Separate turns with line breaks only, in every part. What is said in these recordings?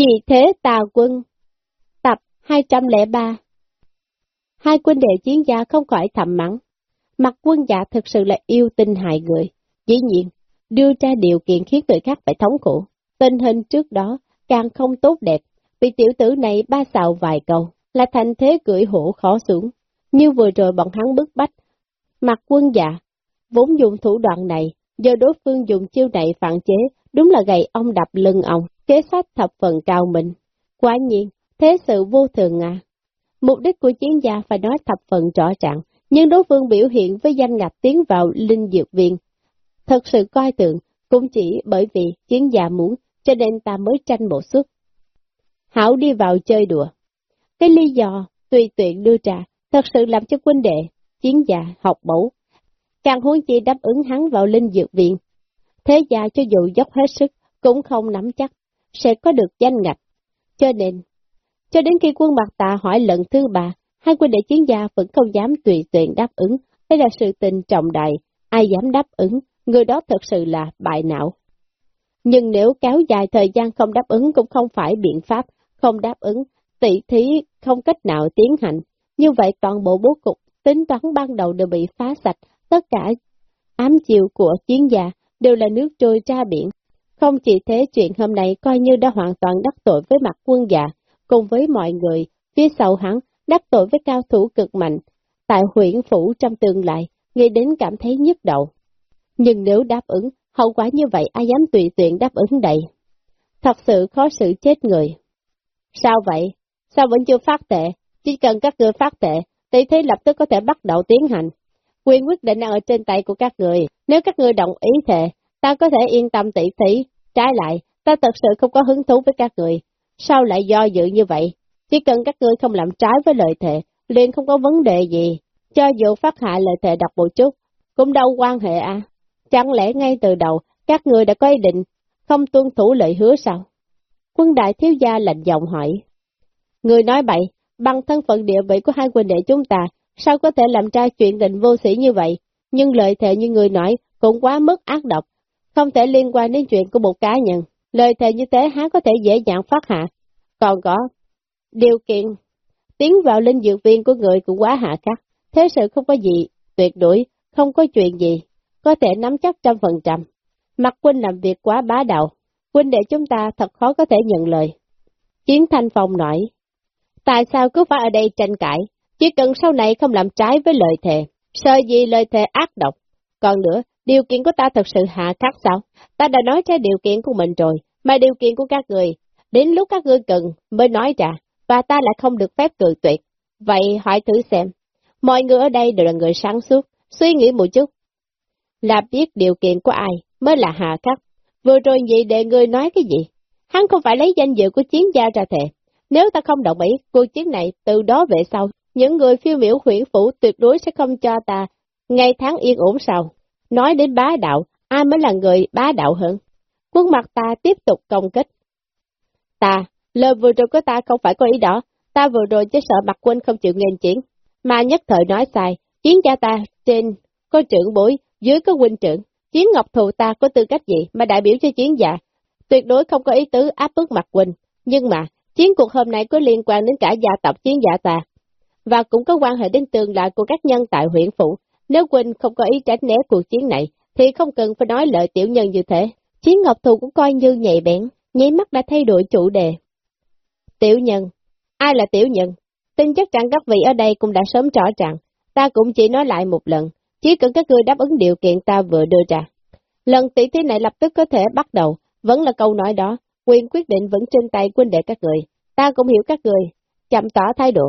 Vì thế tà quân, tập 203 Hai quân đệ chiến gia không khỏi thầm mắng. Mặt quân dạ thực sự là yêu tinh hại người. Dĩ nhiên, đưa ra điều kiện khiến người khác phải thống khổ. Tình hình trước đó càng không tốt đẹp, vì tiểu tử này ba xào vài câu, là thành thế cưỡi hổ khó xuống. Như vừa rồi bọn hắn bức bách. Mặt quân dạ, vốn dùng thủ đoạn này, giờ đối phương dùng chiêu này phản chế, đúng là gầy ông đập lưng ông, kế sách thập phần cao mình. Quả nhiên, thế sự vô thường à. Mục đích của chiến gia phải nói thập phần rõ ràng, nhưng đối phương biểu hiện với danh ngạch tiến vào linh dược viên. Thật sự coi tượng, cũng chỉ bởi vì chiến gia muốn, cho nên ta mới tranh bộ xuất. Hảo đi vào chơi đùa. Cái lý do tùy tiện đưa ra, thật sự làm cho quân đệ, chiến gia học mẫu. Càng huống chi đáp ứng hắn vào linh dược viện. Thế gia cho dù dốc hết sức, cũng không nắm chắc, sẽ có được danh ngạch. Cho nên, cho đến khi quân mặt tạ hỏi lần thứ ba, hai quân đệ chiến gia vẫn không dám tùy tiện đáp ứng. Đây là sự tình trọng đại, ai dám đáp ứng, người đó thật sự là bại não. Nhưng nếu kéo dài thời gian không đáp ứng cũng không phải biện pháp, không đáp ứng, tỷ thí không cách nào tiến hành. Như vậy toàn bộ bố cục, tính toán ban đầu đều bị phá sạch, tất cả ám chiều của chiến gia đều là nước trôi ra biển. Không chỉ thế chuyện hôm nay coi như đã hoàn toàn đắc tội với mặt quân dạ, cùng với mọi người, phía sau hắn, đắc tội với cao thủ cực mạnh, tại huyện phủ trong tương lai, nghĩ đến cảm thấy nhức đầu. Nhưng nếu đáp ứng, hậu quả như vậy ai dám tùy tiện đáp ứng đây? Thật sự khó xử chết người. Sao vậy? Sao vẫn chưa phát tệ? Chỉ cần các người phát tệ, tỷ thế lập tức có thể bắt đầu tiến hành. Quyền quyết định ở trên tay của các người. Nếu các người đồng ý thề, ta có thể yên tâm tỷ thí. Trái lại, ta thật sự không có hứng thú với các người. Sao lại do dự như vậy? Chỉ cần các ngươi không làm trái với lời thề, liền không có vấn đề gì. Cho dù phát hạ lời thề đọc một chút, cũng đâu quan hệ à. Chẳng lẽ ngay từ đầu, các người đã có ý định không tuân thủ lời hứa sao? Quân đại thiếu gia lạnh giọng hỏi. Người nói bậy, bằng thân phận địa vị của hai quân đệ chúng ta, sao có thể làm ra chuyện định vô sĩ như vậy? Nhưng lời thề như người nói cũng quá mức ác độc, không thể liên quan đến chuyện của một cá nhân. Lời thề như thế há có thể dễ dàng phát hạ. Còn có, điều kiện, tiến vào linh dược viên của người cũng quá hạ khắc. Thế sự không có gì, tuyệt đối, không có chuyện gì, có thể nắm chắc trăm phần trăm. Mặt quân làm việc quá bá đạo, quân để chúng ta thật khó có thể nhận lời. Chiến thanh phong nói, tại sao cứ phải ở đây tranh cãi, chỉ cần sau này không làm trái với lời thề, sợ gì lời thề ác độc. Còn nữa, điều kiện của ta thật sự hạ khắc sao? Ta đã nói ra điều kiện của mình rồi, mà điều kiện của các người, đến lúc các ngươi cần mới nói ra, và ta lại không được phép cự tuyệt. Vậy hỏi thử xem, mọi người ở đây đều là người sáng suốt, suy nghĩ một chút. Là biết điều kiện của ai mới là hạ khắc. Vừa rồi vậy để ngươi nói cái gì? Hắn không phải lấy danh dự của chiến gia ra thề. Nếu ta không đồng ý, cuộc chiến này từ đó về sau, những người phiêu miểu huyện phủ tuyệt đối sẽ không cho ta ngày tháng yên ổn sau. Nói đến bá đạo, ai mới là người bá đạo hơn? Quân mặt ta tiếp tục công kích. Ta, lời vừa rồi của ta không phải có ý đó, ta vừa rồi chỉ sợ mặt quân không chịu nghênh chiến, mà nhất thời nói sai, chiến gia ta trên có trưởng bối, dưới có huynh trưởng, chiến ngọc thù ta có tư cách gì mà đại biểu cho chiến giả? tuyệt đối không có ý tứ áp bức mặt huynh, nhưng mà, chiến cuộc hôm nay có liên quan đến cả gia tộc chiến giả ta, và cũng có quan hệ đến tương lai của các nhân tại huyện phủ, nếu Quỳnh không có ý tránh né cuộc chiến này, thì không cần phải nói lợi tiểu nhân như thế. Chiến Ngọc Thù cũng coi như nhạy bén, nháy mắt đã thay đổi chủ đề. Tiểu nhân, ai là tiểu nhân? Tin chắc rằng các vị ở đây cũng đã sớm rõ ràng, ta cũng chỉ nói lại một lần, chỉ cần các ngươi đáp ứng điều kiện ta vừa đưa ra. Lần tỷ thí này lập tức có thể bắt đầu, vẫn là câu nói đó, quyền quyết định vẫn trên tay quân đệ các người, ta cũng hiểu các người, chậm tỏ thái độ.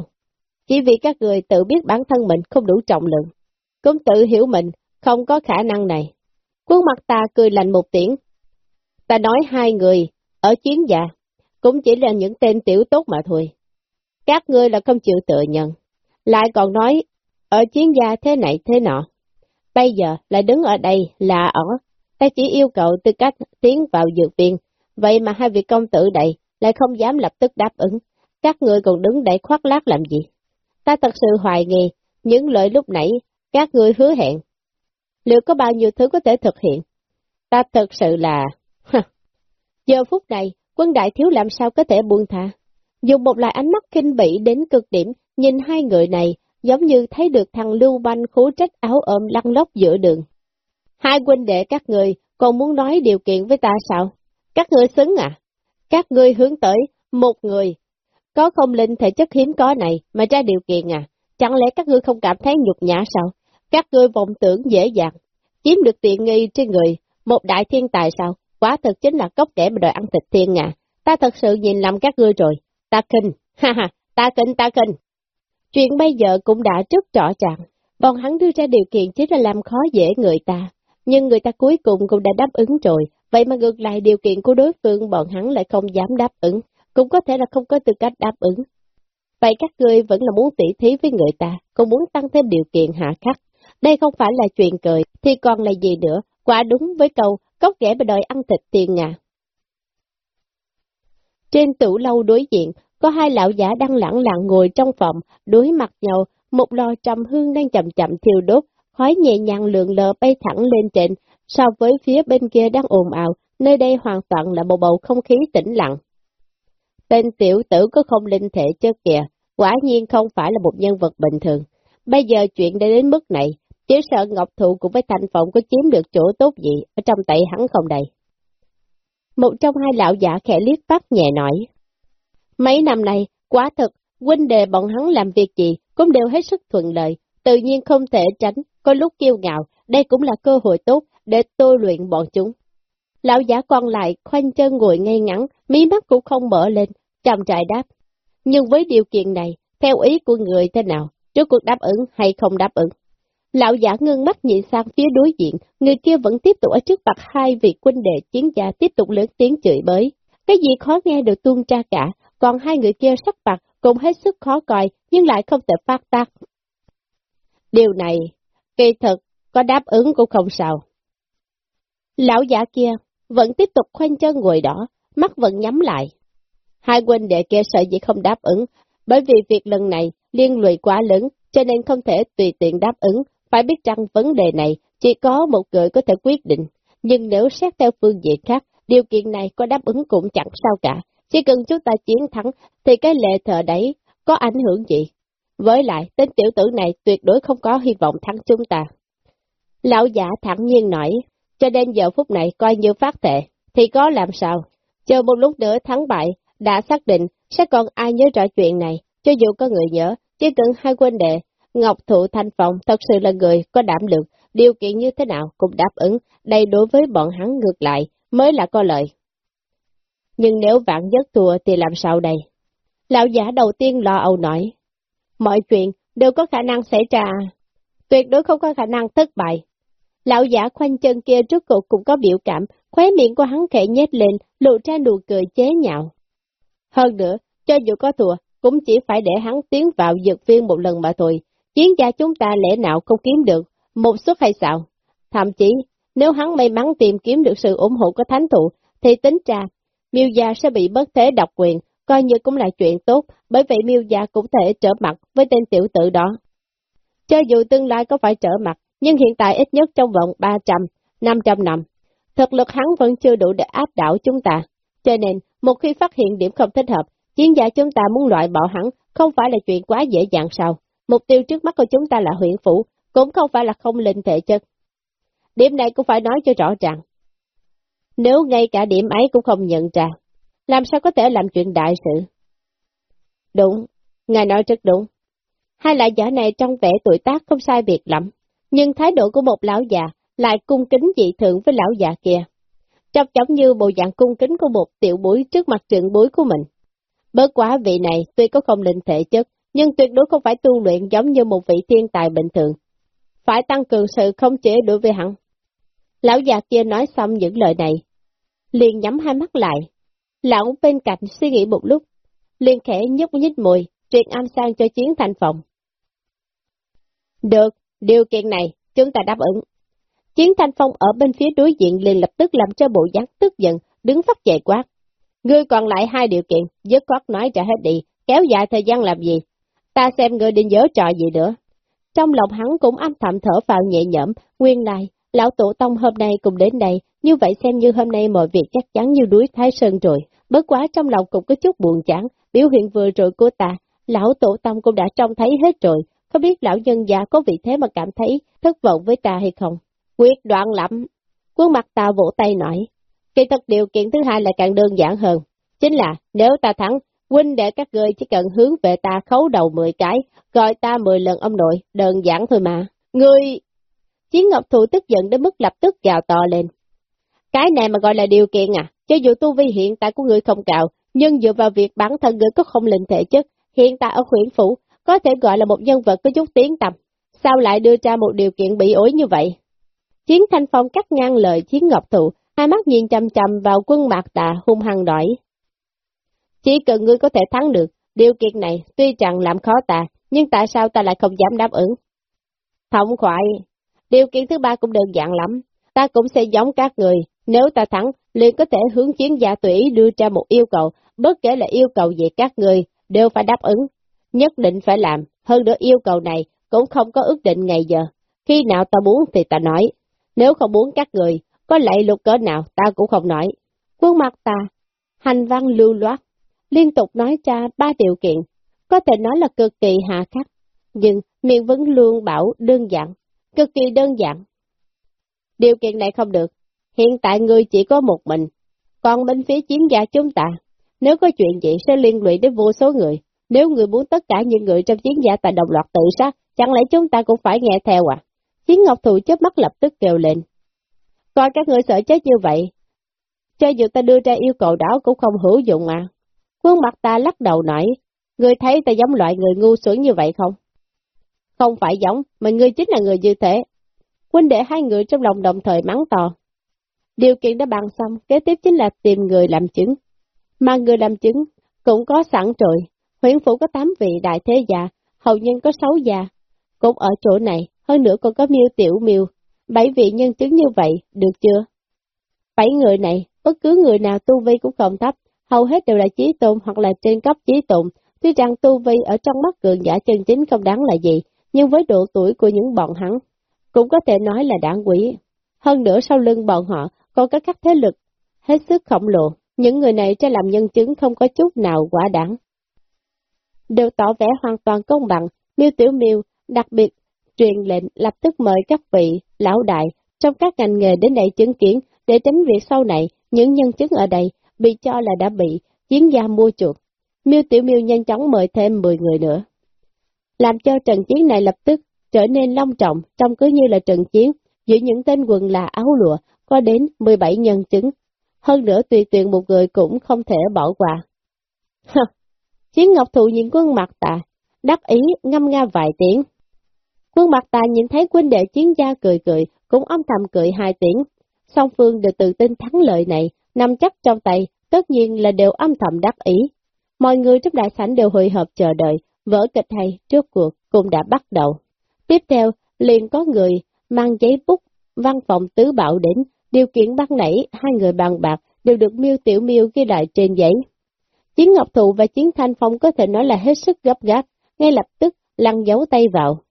Chỉ vì các người tự biết bản thân mình không đủ trọng lượng, cũng tự hiểu mình không có khả năng này. Quân mặt ta cười lạnh một tiếng, Ta nói hai người, ở chiến gia, cũng chỉ là những tên tiểu tốt mà thôi. Các ngươi là không chịu tự nhận, lại còn nói, ở chiến gia thế này thế nọ. Bây giờ lại đứng ở đây là ở, ta chỉ yêu cầu tư cách tiến vào dược viên, vậy mà hai vị công tử đây lại không dám lập tức đáp ứng. Các ngươi còn đứng để khoác lác làm gì? Ta thật sự hoài nghi, những lời lúc nãy các ngươi hứa hẹn. Liệu có bao nhiêu thứ có thể thực hiện? Ta thật sự là Giờ phút này, quân đại thiếu làm sao có thể buông tha. Dùng một loại ánh mắt kinh bỉ đến cực điểm, nhìn hai người này, giống như thấy được thằng Lưu Banh khố trách áo ôm lăn lóc giữa đường. Hai huynh đệ các người còn muốn nói điều kiện với ta sao? Các ngươi xứng à? Các ngươi hướng tới một người, có không linh thể chất hiếm có này mà ra điều kiện à? Chẳng lẽ các ngươi không cảm thấy nhục nhã sao? Các ngươi vọng tưởng dễ dàng, chiếm được tiện nghi trên người, một đại thiên tài sao? Quả thực chính là cốc để mà đòi ăn thịt thiên à. Ta thật sự nhìn lầm các ngươi rồi. Ta kinh, ha ha, ta kinh, ta kinh. Chuyện bây giờ cũng đã rất rõ ràng. Bọn hắn đưa ra điều kiện chính là làm khó dễ người ta. Nhưng người ta cuối cùng cũng đã đáp ứng rồi. Vậy mà ngược lại điều kiện của đối phương bọn hắn lại không dám đáp ứng. Cũng có thể là không có tư cách đáp ứng. Vậy các ngươi vẫn là muốn tỉ thí với người ta, còn muốn tăng thêm điều kiện hạ khắc. Đây không phải là chuyện cười, thì còn là gì nữa, quả đúng với câu, cốc ghẻ mà đòi ăn thịt tiền à. Trên tủ lâu đối diện, có hai lão giả đang lẳng lặng ngồi trong phòng, đối mặt nhau, một lò trầm hương đang chậm chậm thiêu đốt, khói nhẹ nhàng lượn lờ bay thẳng lên trên, so với phía bên kia đang ồn ào, nơi đây hoàn toàn là một bầu không khí tĩnh lặng. Tên tiểu tử có không linh thể chứ kìa, quả nhiên không phải là một nhân vật bình thường. Bây giờ chuyện đã đến mức này, chỉ sợ Ngọc Thụ cùng với thành Phụng có chiếm được chỗ tốt gì ở trong tay hắn không đây. Một trong hai lão giả khẽ liếc bắt nhẹ nói. Mấy năm nay, quá thực, huynh đề bọn hắn làm việc gì cũng đều hết sức thuận lợi, tự nhiên không thể tránh, có lúc kiêu ngạo, đây cũng là cơ hội tốt để tôi luyện bọn chúng. Lão giả còn lại khoanh chân ngồi ngay ngắn, mí mắt cũng không mở lên, chậm trại đáp. Nhưng với điều kiện này, theo ý của người thế nào, trước cuộc đáp ứng hay không đáp ứng? Lão giả ngưng mắt nhìn sang phía đối diện, người kia vẫn tiếp tục ở trước mặt hai vị quân đệ chiến gia tiếp tục lớn tiếng chửi bới. Cái gì khó nghe được tuôn ra cả, còn hai người kia sắc mặt cũng hết sức khó coi nhưng lại không thể phát tác. Điều này, kỳ thực, có đáp ứng cũng không sao. Lão giả kia vẫn tiếp tục khoanh chân ngồi đó, mắt vẫn nhắm lại. Hai quân đệ kia sợ gì không đáp ứng, bởi vì việc lần này liên lụy quá lớn, cho nên không thể tùy tiện đáp ứng, phải biết rằng vấn đề này chỉ có một người có thể quyết định, nhưng nếu xét theo phương diện khác, điều kiện này có đáp ứng cũng chẳng sao cả, chỉ cần chúng ta chiến thắng thì cái lệ thờ đấy có ảnh hưởng gì. Với lại, tên tiểu tử này tuyệt đối không có hy vọng thắng chúng ta. Lão giả thẳng nhiên nói, cho đến giờ phút này coi như phát tệ, thì có làm sao? Chờ một lúc nữa thắng bại, đã xác định sẽ còn ai nhớ rõ chuyện này, cho dù có người nhớ, chỉ cần hai quân đệ, Ngọc Thụ Thanh Phong thật sự là người có đảm lượng, điều kiện như thế nào cũng đáp ứng, đây đối với bọn hắn ngược lại, mới là có lợi. Nhưng nếu vạn nhất thua thì làm sao đây? Lão giả đầu tiên lo âu nói, mọi chuyện đều có khả năng xảy ra, tuyệt đối không có khả năng thất bại. Lão giả khoanh chân kia trước cuộc cũng có biểu cảm, khóe miệng của hắn khẽ nhét lên, lộ ra nụ cười chế nhạo. Hơn nữa, cho dù có thua, cũng chỉ phải để hắn tiến vào dược viên một lần mà thôi. Chiến gia chúng ta lẽ nào không kiếm được một suất hay sao? Thậm chí, nếu hắn may mắn tìm kiếm được sự ủng hộ của thánh thụ, thì tính ra, miêu gia sẽ bị bất thế độc quyền, coi như cũng là chuyện tốt, bởi vậy miêu gia cũng thể trở mặt với tên tiểu tử đó. Cho dù tương lai có phải trở mặt, nhưng hiện tại ít nhất trong vòng 300, 500 năm, thực lực hắn vẫn chưa đủ để áp đảo chúng ta. Cho nên, một khi phát hiện điểm không thích hợp, chiến gia chúng ta muốn loại bỏ hắn không phải là chuyện quá dễ dàng sao. Mục tiêu trước mắt của chúng ta là huyện phủ, cũng không phải là không linh thể chất. Điểm này cũng phải nói cho rõ ràng. Nếu ngay cả điểm ấy cũng không nhận ra, làm sao có thể làm chuyện đại sự? Đúng, ngài nói rất đúng. Hai lại giả này trong vẻ tuổi tác không sai việc lắm, nhưng thái độ của một lão già lại cung kính dị thượng với lão già kia. Trông giống như bộ dạng cung kính của một tiểu bối trước mặt trưởng bối của mình. Bớt quá vị này tuy có không linh thể chất, nhưng tuyệt đối không phải tu luyện giống như một vị thiên tài bình thường. Phải tăng cường sự không chế đối với hắn. Lão già kia nói xong những lời này, liền nhắm hai mắt lại. Lão bên cạnh suy nghĩ một lúc, liền khẽ nhúc nhích mùi, truyền âm sang cho chiến thành phòng. Được, điều kiện này, chúng ta đáp ứng. Chiến thanh phong ở bên phía đối diện liền lập tức làm cho bộ dáng tức giận, đứng phát dậy quát. Ngươi còn lại hai điều kiện, dứt khoát nói trả hết đi, kéo dài thời gian làm gì? Ta xem ngươi định dỡ trò gì nữa. Trong lòng hắn cũng âm thầm thở vào nhẹ nhõm, nguyên lai, lão tổ tông hôm nay cùng đến đây, như vậy xem như hôm nay mọi việc chắc chắn như đuối Thái Sơn rồi. Bất quá trong lòng cũng có chút buồn chán, biểu hiện vừa rồi của ta, lão tổ tông cũng đã trông thấy hết rồi, không biết lão nhân già có vị thế mà cảm thấy thất vọng với ta hay không. Quyết đoạn lắm. Quân mặt ta vỗ tay nói, kỳ thật điều kiện thứ hai là càng đơn giản hơn, chính là nếu ta thắng, huynh để các ngươi chỉ cần hướng về ta khấu đầu 10 cái, gọi ta 10 lần ông nội, đơn giản thôi mà. Ngươi... Chiến Ngọc Thụ tức giận đến mức lập tức gào to lên. Cái này mà gọi là điều kiện à, cho dù tu vi hiện tại của ngươi không cao, nhưng dựa vào việc bản thân ngươi có không linh thể chất, hiện tại ở huyện phủ, có thể gọi là một nhân vật có chút tiếng tầm. Sao lại đưa ra một điều kiện bị ối như vậy? Chiến Thanh Phong cắt ngang lời Chiến Ngọc Thụ, hai mắt nhìn chăm chăm vào quân mạc tà hung hăng đỏi. Chỉ cần ngươi có thể thắng được, điều kiện này tuy chẳng làm khó ta, nhưng tại sao ta lại không dám đáp ứng? Thống khoại, điều kiện thứ ba cũng đơn giản lắm, ta cũng sẽ giống các người, nếu ta thắng, liền có thể hướng chiến gia tùy đưa ra một yêu cầu, bất kể là yêu cầu gì các người, đều phải đáp ứng, nhất định phải làm, hơn nữa yêu cầu này cũng không có ước định ngày giờ, khi nào ta muốn thì ta nói, nếu không muốn các người, có lệ lục cỡ nào ta cũng không nói. Quân mặt ta, hành văn lưu loát, liên tục nói ra ba điều kiện, có thể nói là cực kỳ hạ khắc, nhưng miệng vẫn luôn bảo đơn giản, cực kỳ đơn giản. Điều kiện này không được, hiện tại người chỉ có một mình, còn bên phía chiến gia chúng ta, nếu có chuyện gì sẽ liên lụy đến vô số người, nếu người muốn tất cả những người trong chiến gia tại đồng loạt tự sát, chẳng lẽ chúng ta cũng phải nghe theo à? Chiến Ngọc Thụ chớp mắt lập tức kêu lên. Coi các người sợ chết như vậy, cho dù ta đưa ra yêu cầu đó cũng không hữu dụng à. Quân mặt ta lắc đầu nói, người thấy ta giống loại người ngu xuẩn như vậy không? Không phải giống, mà ngươi chính là người như thế. Quân để hai người trong lòng đồng thời mắng to. Điều kiện đã bàn xong, kế tiếp chính là tìm người làm chứng. Mà người làm chứng cũng có sẵn rồi. Huyện phủ có 8 vị đại thế già, hầu nhân có 6 già. Cũng ở chỗ này, hơn nữa còn có miêu tiểu miêu. Bảy vị nhân chứng như vậy, được chưa? Bảy người này, bất cứ người nào tu vi cũng không thấp, hầu hết đều là trí tôn hoặc là trên cấp trí tôn. Tuy rằng tu vi ở trong mắt cường giả chân chính không đáng là gì, nhưng với độ tuổi của những bọn hắn, cũng có thể nói là đáng quý. Hơn nữa sau lưng bọn họ còn có các thế lực hết sức khổng lồ, những người này cho làm nhân chứng không có chút nào quả đáng. Đều tỏ vẻ hoàn toàn công bằng, miêu tiểu miêu đặc biệt truyền lệnh lập tức mời các vị lão đại trong các ngành nghề đến đây chứng kiến để tránh việc sau này những nhân chứng ở đây bị cho là đã bị chiến gia mua chuột. Miêu Tiểu Miêu nhanh chóng mời thêm 10 người nữa. Làm cho trận chiến này lập tức trở nên long trọng, trông cứ như là trận chiến giữa những tên quần là áo lụa, có đến 17 nhân chứng. Hơn nữa tùy tiện một người cũng không thể bỏ qua. Chiến Ngọc Thụ nhìn quân mặt tà, đắc ý ngâm nga vài tiếng. Quân mặt tà nhìn thấy quân đệ chiến gia cười cười, cũng âm thầm cười hai tiếng. Song phương đều tự tin thắng lợi này, nằm chắc trong tay, tất nhiên là đều âm thầm đắc ý. Mọi người trong đại sảnh đều hội hợp chờ đợi, vở kịch hay trước cuộc cũng đã bắt đầu. Tiếp theo, liền có người mang giấy bút, văn phòng tứ bảo đến, điều kiện ban nãy hai người bàn bạc đều được miêu tiểu miêu ghi lại trên giấy. Chiến Ngọc Thụ và Chiến Thanh Phong có thể nói là hết sức gấp gáp, ngay lập tức lăn dấu tay vào.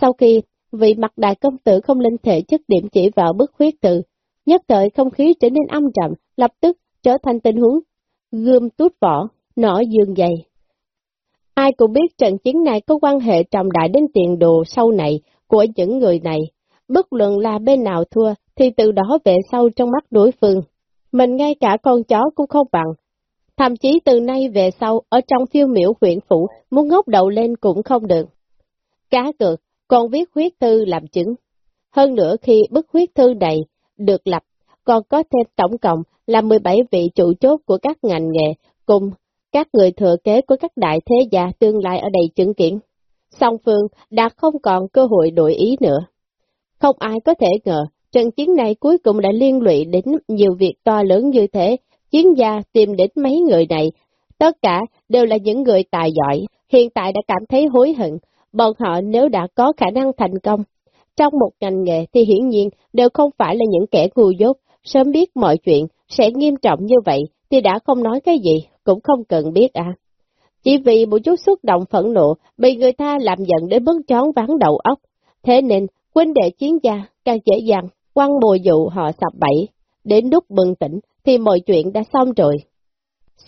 Sau khi vị mặt đại công tử không linh thể chất điểm chỉ vào bức huyết tự, nhất thời không khí trở nên âm trầm, lập tức trở thành tình huống gươm tút vỏ, nỏ dương dày. Ai cũng biết trận chiến này có quan hệ trọng đại đến tiền đồ sau này của những người này. Bất luận là bên nào thua thì từ đó về sau trong mắt đối phương. Mình ngay cả con chó cũng không bằng. Thậm chí từ nay về sau ở trong phiêu miểu huyện phủ muốn ngốc đầu lên cũng không được. Cá cược, còn viết huyết thư làm chứng. Hơn nữa khi bức huyết thư này được lập, còn có thêm tổng cộng là 17 vị chủ chốt của các ngành nghề cùng các người thừa kế của các đại thế gia tương lai ở đây chứng kiến. Song phương đã không còn cơ hội đổi ý nữa. Không ai có thể ngờ, trận chiến này cuối cùng đã liên lụy đến nhiều việc to lớn như thế, chiến gia tìm đến mấy người này, tất cả đều là những người tài giỏi, hiện tại đã cảm thấy hối hận, bọn họ nếu đã có khả năng thành công. Trong một ngành nghề thì hiển nhiên đều không phải là những kẻ ngu dốt, sớm biết mọi chuyện sẽ nghiêm trọng như vậy thì đã không nói cái gì, cũng không cần biết à. Chỉ vì một chút xúc động phẫn nộ, bị người ta làm giận đến bấn chón ván đầu óc. Thế nên, quân đệ chiến gia càng dễ dàng quăng bồi dụ họ sập bẫy. Đến lúc bừng tỉnh thì mọi chuyện đã xong rồi.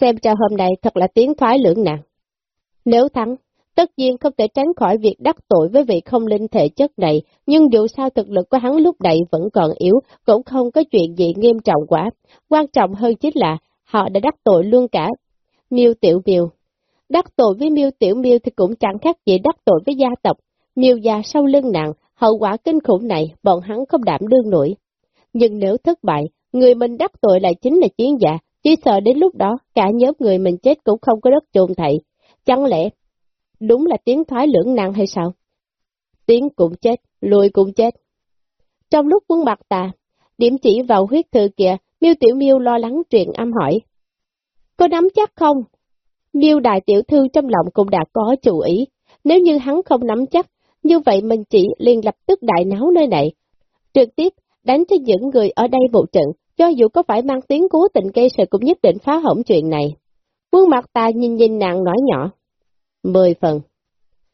xem ra hôm nay thật là tiếng thoái lưỡng nạn. Nếu thắng, tất nhiên không thể tránh khỏi việc đắc tội với vị không linh thể chất này, nhưng dù sao thực lực của hắn lúc này vẫn còn yếu, cũng không có chuyện gì nghiêm trọng quá. Quan trọng hơn chính là họ đã đắc tội luôn cả Miêu Tiểu Miêu. Đắc tội với Miêu Tiểu Miêu thì cũng chẳng khác gì đắc tội với gia tộc. Miêu già sau lưng nặng, hậu quả kinh khủng này bọn hắn không đảm đương nổi. Nhưng nếu thất bại, người mình đắc tội lại chính là chiến giả, chỉ sợ đến lúc đó cả nhóm người mình chết cũng không có đất chôn thầy. Chẳng lẽ đúng là tiếng thoái lưỡng nặng hay sao? Tiếng cũng chết, lùi cũng chết. Trong lúc quân mặt tà, điểm chỉ vào huyết thư kìa, miêu tiểu miêu lo lắng truyền âm hỏi. Có nắm chắc không? Miêu đại tiểu thư trong lòng cũng đã có chủ ý, nếu như hắn không nắm chắc, như vậy mình chỉ liền lập tức đại náo nơi này, trực tiếp đánh cho những người ở đây vụ trận, cho dù có phải mang tiếng cố tình gây sự cũng nhất định phá hỏng chuyện này. Quân mặt ta nhìn nhìn nàng nói nhỏ. Mười phần.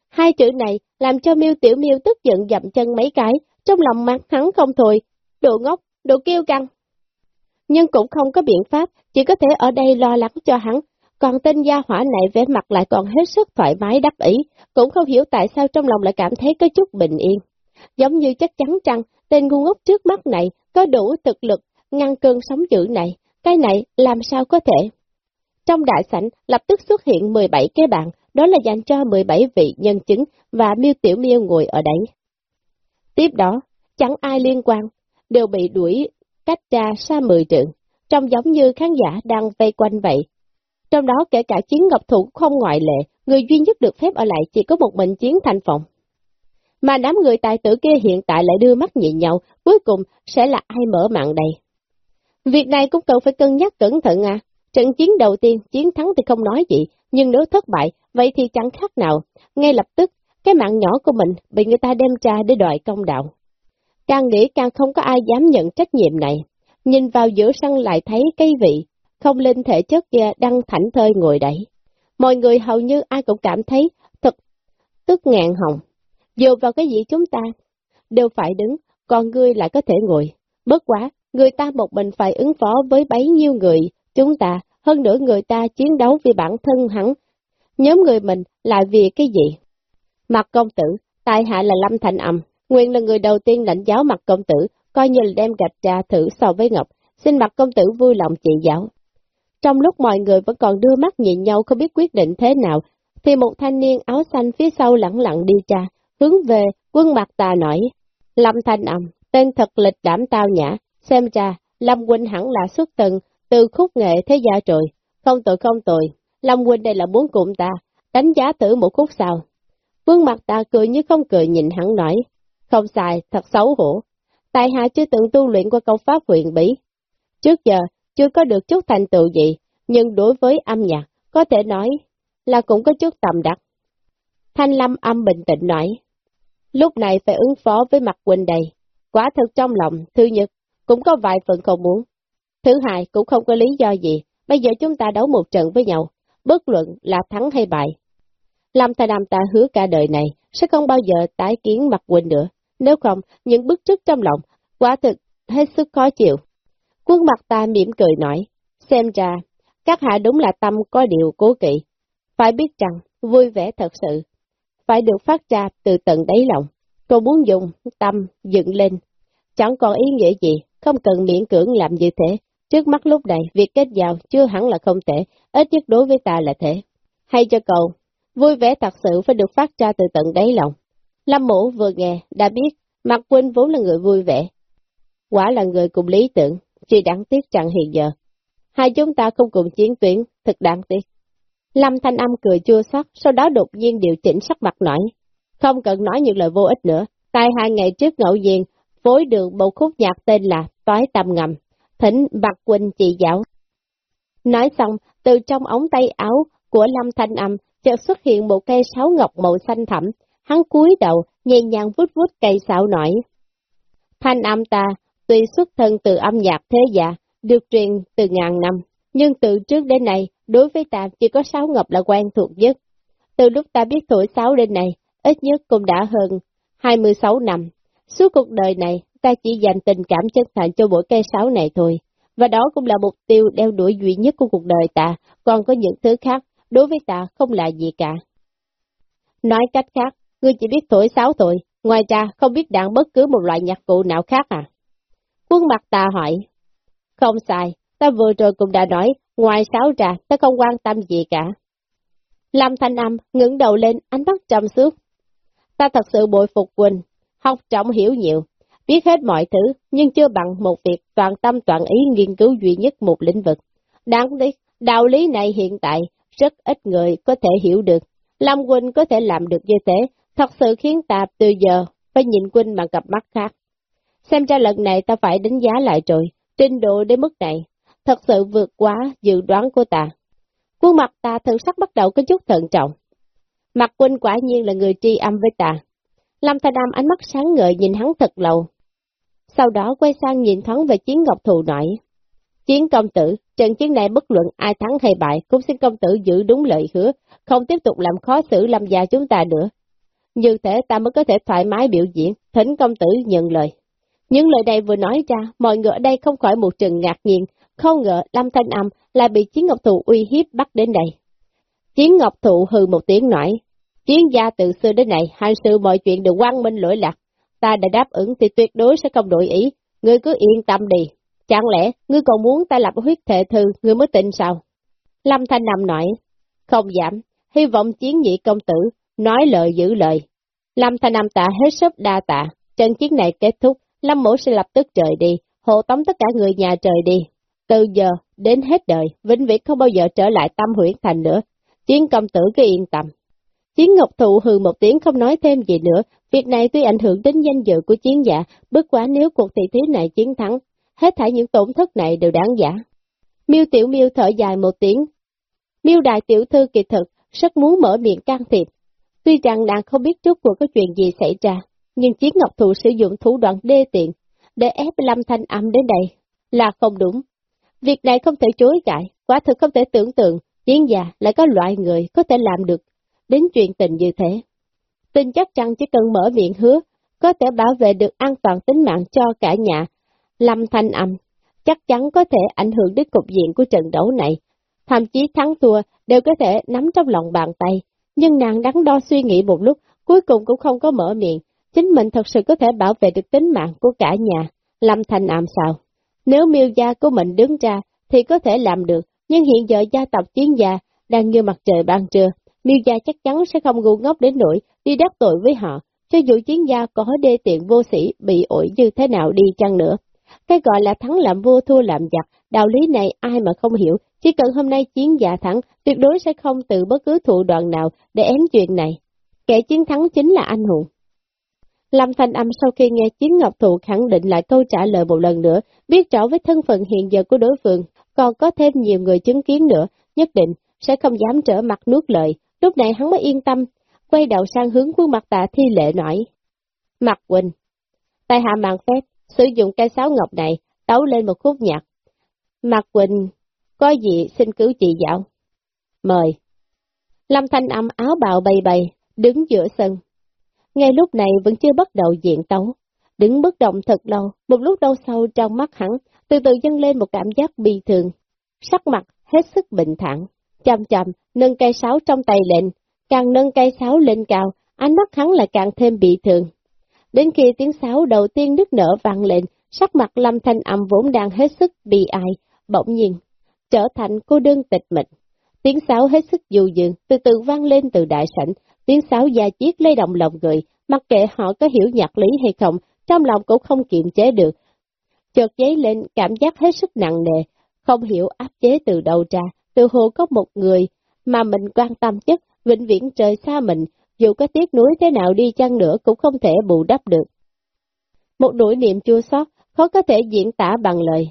Hai chữ này làm cho miêu tiểu miêu tức giận dậm chân mấy cái, trong lòng mặt hắn không thôi, đồ ngốc, đồ kêu căng. Nhưng cũng không có biện pháp, chỉ có thể ở đây lo lắng cho hắn, còn tên gia hỏa này vẻ mặt lại còn hết sức thoải mái đắc ý, cũng không hiểu tại sao trong lòng lại cảm thấy có chút bình yên. Giống như chắc chắn rằng tên ngu ngốc trước mắt này có đủ thực lực ngăn cơn sóng dữ này, cái này làm sao có thể? Trong đại sảnh lập tức xuất hiện 17 cái bàn, đó là dành cho 17 vị nhân chứng và miêu tiểu miêu ngồi ở đấy. Tiếp đó, chẳng ai liên quan, đều bị đuổi cách ra xa 10 trượng, trông giống như khán giả đang vây quanh vậy. Trong đó kể cả chiến ngọc thủ không ngoại lệ, người duy nhất được phép ở lại chỉ có một mình chiến thành phòng. Mà đám người tài tử kia hiện tại lại đưa mắt nhìn nhau, cuối cùng sẽ là ai mở mạng đây? Việc này cũng cần phải cân nhắc cẩn thận à. Trận chiến đầu tiên, chiến thắng thì không nói gì, nhưng nếu thất bại, vậy thì chẳng khác nào. Ngay lập tức, cái mạng nhỏ của mình bị người ta đem ra để đòi công đạo. Càng nghĩ càng không có ai dám nhận trách nhiệm này. Nhìn vào giữa sân lại thấy cây vị, không linh thể chất kia đang thảnh thơi ngồi đấy. Mọi người hầu như ai cũng cảm thấy thật tức ngàn hồng. dù vào cái gì chúng ta đều phải đứng, còn ngươi lại có thể ngồi. Bất quá, người ta một mình phải ứng phó với bấy nhiêu người, chúng ta, hơn nữa người ta chiến đấu vì bản thân hắn. Nhóm người mình là vì cái gì? Mặt công tử, tai hạ là Lâm Thành Âm, Nguyên là người đầu tiên lãnh giáo mặt công tử, coi như là đem gạch trà thử so với Ngọc, xin mặt công tử vui lòng chỉ giáo. Trong lúc mọi người vẫn còn đưa mắt nhìn nhau không biết quyết định thế nào, thì một thanh niên áo xanh phía sau lặng lặng đi ra, hướng về quân mặt tà nổi Lâm Thanh Âm, tên thật lịch đảm tao nhã, xem ra, Lâm Huynh hẳn là xuất từng từ khúc nghệ thế gia rồi, không tội không tội, Lâm Huynh đây là muốn cùng ta, đánh giá thử một khúc sao. vương mặt ta cười như không cười nhìn hắn nói, không xài thật xấu hổ. Tại hạ chưa từng tu luyện qua công pháp huyện bí. Trước giờ, chưa có được chút thành tựu gì, nhưng đối với âm nhạc, có thể nói là cũng có chút tầm đặc. Thanh Lâm âm bình tĩnh nói, lúc này phải ứng phó với mặt huynh đầy, quả thật trong lòng, thư nhật, cũng có vài phần không muốn. Thứ hai, cũng không có lý do gì, bây giờ chúng ta đấu một trận với nhau, bất luận là thắng hay bại. Lâm Thanh Nam ta hứa cả đời này, sẽ không bao giờ tái kiến mặt quỳnh nữa, nếu không, những bức trức trong lòng, quả thực hết sức khó chịu. Quân mặt ta mỉm cười nói, xem ra, các hạ đúng là tâm có điều cố kỵ. Phải biết rằng, vui vẻ thật sự, phải được phát ra từ tận đáy lòng. Cô muốn dùng tâm dựng lên, chẳng còn ý nghĩa gì, không cần miễn cưỡng làm như thế. Trước mắt lúc này, việc kết giao chưa hẳn là không thể, ít nhất đối với ta là thế. Hay cho cậu, vui vẻ thật sự phải được phát ra từ tận đáy lòng. Lâm mũ vừa nghe, đã biết, Mạc Quynh vốn là người vui vẻ. Quả là người cùng lý tưởng, chỉ đáng tiếc chẳng hiện giờ. Hai chúng ta không cùng chiến tuyến, thật đáng tiếc. Lâm Thanh Âm cười chua xót, sau đó đột nhiên điều chỉnh sắc mặt nổi. Không cần nói những lời vô ích nữa, tại hai ngày trước ngẫu nhiên, phối được một khúc nhạc tên là Toái Tâm Ngầm, thỉnh Bạc Quỳnh chỉ giáo. Nói xong, từ trong ống tay áo của Lâm Thanh Âm chợt xuất hiện một cây sáo ngọc màu xanh thẳm, hắn cúi đầu, nhẹ nhàng vút vút cây sáo nổi. Thanh âm ta, tuy xuất thân từ âm nhạc thế giả, được truyền từ ngàn năm, nhưng từ trước đến nay, đối với ta chỉ có sáo ngọc là quen thuộc nhất. Từ lúc ta biết thổi sáo đến nay ít nhất cũng đã hơn 26 năm. Suốt cuộc đời này, ta chỉ dành tình cảm chân thành cho mỗi cây sáo này thôi. và đó cũng là mục tiêu đeo đuổi duy nhất của cuộc đời ta, còn có những thứ khác, đối với ta không là gì cả. Nói cách khác, ngươi chỉ biết thổi sáo thôi, ngoài ra không biết đạn bất cứ một loại nhạc cụ nào khác à? Quân mặt ta hỏi. Không sai, ta vừa rồi cũng đã nói, ngoài sáo ra, ta không quan tâm gì cả. Lâm Thanh Âm ngẩng đầu lên, ánh mắt trầm xuống. Ta thật sự bội phục Quỳnh, học trọng hiểu nhiều, biết hết mọi thứ, nhưng chưa bằng một việc toàn tâm toàn ý nghiên cứu duy nhất một lĩnh vực. Đáng tiếc, đạo lý này hiện tại rất ít người có thể hiểu được. Lâm Quỳnh có thể làm được như thế, thật sự khiến ta từ giờ phải nhìn Quỳnh bằng cặp mắt khác. Xem ra lần này ta phải đánh giá lại rồi, trình độ đến mức này, thật sự vượt quá dự đoán của ta. Khuôn mặt ta thần sắc bắt đầu có chút thận trọng. Mặt Quỳnh quả nhiên là người tri âm với ta. Lâm Thanh Nam ánh mắt sáng ngời nhìn hắn thật lâu. Sau đó quay sang nhìn thoáng về chiến ngọc thù nói. Chiến công tử, trận chiến này bất luận ai thắng hay bại, cũng xin công tử giữ đúng lời hứa, không tiếp tục làm khó xử lâm gia chúng ta nữa. Như thế ta mới có thể thoải mái biểu diễn, thỉnh công tử nhận lời. Những lời này vừa nói ra, mọi người ở đây không khỏi một trừng ngạc nhiên, không ngờ Lâm Thanh Âm lại bị Chiến Ngọc Thụ uy hiếp bắt đến đây. Chiến Ngọc Thụ hừ một tiếng nói, chiến gia từ xưa đến nay, hành sự mọi chuyện đều quang minh lỗi lạc, ta đã đáp ứng thì tuyệt đối sẽ không đổi ý, ngươi cứ yên tâm đi. Chẳng lẽ, ngươi còn muốn ta lập huyết thệ thư, ngươi mới tin sao? Lâm Thanh Nam nói, không giảm, hy vọng chiến nhị công tử, nói lời giữ lời. Lâm Thanh Nam tạ hết sức đa tạ, trận chiến này kết thúc, Lâm Mẫu sẽ lập tức trời đi, hộ tống tất cả người nhà trời đi. Từ giờ đến hết đời, vĩnh viễn không bao giờ trở lại tâm huyễn thành nữa. Chiến công tử cứ yên tâm. Chiến Ngọc Thụ hừ một tiếng không nói thêm gì nữa, việc này tuy ảnh hưởng đến danh dự của chiến giả, bất quá nếu cuộc thị thí này chiến thắng, hết thảy những tổn thất này đều đáng giả. Miêu Tiểu Miêu thở dài một tiếng. Miêu Đại Tiểu Thư kỳ thực, rất muốn mở miệng can thiệp. Tuy rằng nàng không biết trước cuộc có chuyện gì xảy ra, nhưng Chiến Ngọc Thụ sử dụng thủ đoạn đê tiện để ép Lâm Thanh Âm đến đây là không đúng. Việc này không thể chối cãi, quả thực không thể tưởng tượng, chiến già lại có loại người có thể làm được đến chuyện tình như thế. Tin chắc chắn chỉ cần mở miệng hứa, có thể bảo vệ được an toàn tính mạng cho cả nhà. Lâm Thanh Âm chắc chắn có thể ảnh hưởng đến cục diện của trận đấu này, thậm chí thắng thua đều có thể nắm trong lòng bàn tay. Nhưng nàng đắn đo suy nghĩ một lúc, cuối cùng cũng không có mở miệng, chính mình thật sự có thể bảo vệ được tính mạng của cả nhà. Lâm Thanh Âm sao? Nếu miêu gia của mình đứng ra thì có thể làm được, nhưng hiện giờ gia tộc chiến gia đang như mặt trời ban trưa, miêu gia chắc chắn sẽ không ngu ngốc đến nỗi đi đắc tội với họ, cho dù chiến gia có đê tiện vô sĩ bị ổi như thế nào đi chăng nữa. Cái gọi là thắng làm vua thua làm giặc, đạo lý này ai mà không hiểu, chỉ cần hôm nay chiến gia thắng, tuyệt đối sẽ không từ bất cứ thủ đoạn nào để ém chuyện này. Kẻ chiến thắng chính là anh hùng. Lâm Thanh Âm sau khi nghe Chiến Ngọc Thụ khẳng định lại câu trả lời một lần nữa, biết rõ với thân phận hiện giờ của đối phương, còn có thêm nhiều người chứng kiến nữa, nhất định sẽ không dám trở mặt nuốt lời. Lúc này hắn mới yên tâm, quay đầu sang hướng khuôn mặt tạ thi lệ nói. Mặt Quỳnh, tay hạ mạng phép, sử dụng cây sáo ngọc này, tấu lên một khúc nhạc. Mặt Quỳnh, có gì xin cứu chị dạo. Mời. Lâm Thanh Âm áo bào bay bay, đứng giữa sân, ngay lúc này vẫn chưa bắt đầu diện tấu. Đứng bất động thật lâu, một lúc lâu sau trong mắt hắn, từ từ dâng lên một cảm giác bi thường. Sắc mặt hết sức bình thản, chậm chậm nâng cây sáo trong tay lên, càng nâng cây sáo lên cao, ánh mắt hắn lại càng thêm bị thường. Đến khi tiếng sáo đầu tiên nứt nở vang lên, sắc mặt lâm thanh âm vốn đang hết sức bị ai, bỗng nhiên, trở thành cô đơn tịch mịch. Tiếng sáo hết sức dù dường, từ từ vang lên từ đại sảnh, tiếng sáo gia chiết lay động lòng người, mặc kệ họ có hiểu nhạc lý hay không, trong lòng cũng không kiềm chế được. Chợt giấy lên cảm giác hết sức nặng nề, không hiểu áp chế từ đâu ra, từ hồ có một người mà mình quan tâm nhất, vĩnh viễn trời xa mình, dù có tiếc núi thế nào đi chăng nữa cũng không thể bù đắp được. Một nỗi niệm chua xót, khó có thể diễn tả bằng lời.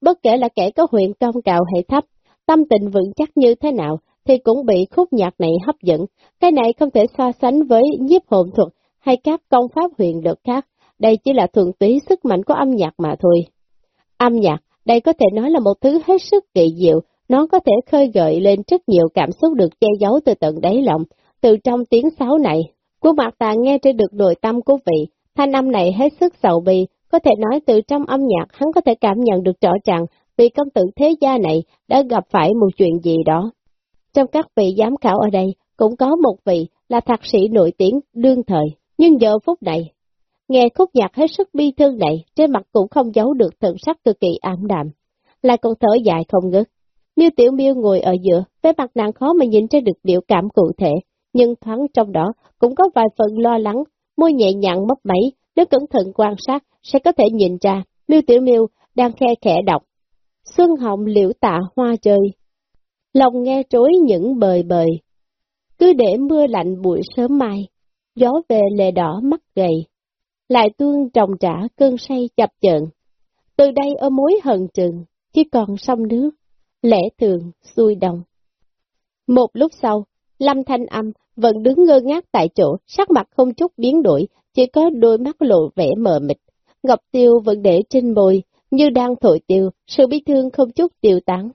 Bất kể là kẻ có huyện công cao hay thấp, tâm tình vững chắc như thế nào, thì cũng bị khúc nhạc này hấp dẫn. Cái này không thể so sánh với nhiếp hồn thuật hay các công pháp huyền lực khác, đây chỉ là thuần túy sức mạnh của âm nhạc mà thôi. Âm nhạc, đây có thể nói là một thứ hết sức kỳ diệu, nó có thể khơi gợi lên rất nhiều cảm xúc được che giấu từ tận đáy lòng, từ trong tiếng sáo này. Của mặt ta nghe trên được nội tâm của vị, thanh âm này hết sức sầu bi, có thể nói từ trong âm nhạc hắn có thể cảm nhận được rõ ràng vì công tử thế gia này đã gặp phải một chuyện gì đó. Trong các vị giám khảo ở đây, cũng có một vị là thạc sĩ nổi tiếng đương thời, nhưng giờ phút này, nghe khúc nhạc hết sức bi thương này, trên mặt cũng không giấu được thần sắc cực kỳ ảm đạm, lại còn thở dài không ngớt. Miêu Tiểu Miêu ngồi ở giữa, vẻ mặt nàng khó mà nhìn ra được biểu cảm cụ thể, nhưng thoáng trong đó cũng có vài phần lo lắng, môi nhẹ nhàng mấp máy, nếu cẩn thận quan sát sẽ có thể nhìn ra, Miêu Tiểu Miêu đang khe khẽ đọc. Xuân hồng liễu tạ hoa chơi, lòng nghe trối những bời bời, cứ để mưa lạnh buổi sớm mai, gió về lệ đỏ mắt gầy, lại tuôn trồng trả cơn say chập chợn. Từ đây ở mối hận trừng, chỉ còn sông nước, lẽ thường, xuôi đồng. Một lúc sau, Lâm Thanh Âm vẫn đứng ngơ ngác tại chỗ, sắc mặt không chút biến đổi, chỉ có đôi mắt lộ vẻ mờ mịt. Ngọc Tiêu vẫn để trên môi, như đang thổi tiêu, sự bi thương không chút tiêu tán.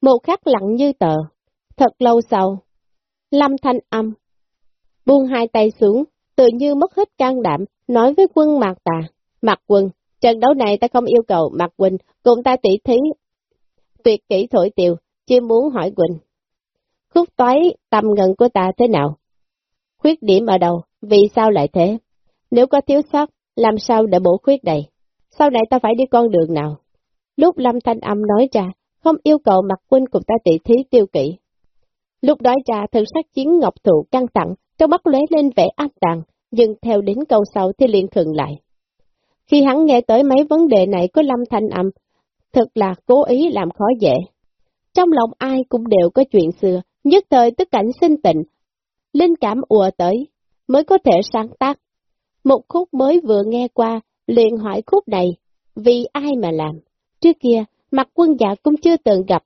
Một khắc lặng như tờ. Thật lâu sau, Lâm Thanh Âm buông hai tay xuống, tự như mất hết can đảm, nói với quân Mạc Tà. Mạc quân, trận đấu này ta không yêu cầu Mạc Quân, cùng ta tỷ thí. Tuyệt kỹ thổi tiều chỉ muốn hỏi Quỳnh. Khúc toái tầm ngần của ta thế nào? Khuyết điểm ở đâu? Vì sao lại thế? Nếu có thiếu sót, làm sao để bổ khuyết đầy? Sau này ta phải đi con đường nào? Lúc Lâm Thanh Âm nói ra, không yêu cầu mặt quân cùng ta tỷ thí tiêu kỹ. Lúc nói ra thần sắc chiến ngọc thụ căng thẳng, trong mắt lóe lên vẻ áp tàng nhưng theo đến câu sau thì liền khừng lại. Khi hắn nghe tới mấy vấn đề này của Lâm Thanh Âm, thật là cố ý làm khó dễ. Trong lòng ai cũng đều có chuyện xưa, nhất thời tức cảnh sinh tịnh, linh cảm ùa tới, mới có thể sáng tác. Một khúc mới vừa nghe qua, liền hỏi khúc này, vì ai mà làm? Trước kia, mặt quân dạ cũng chưa từng gặp.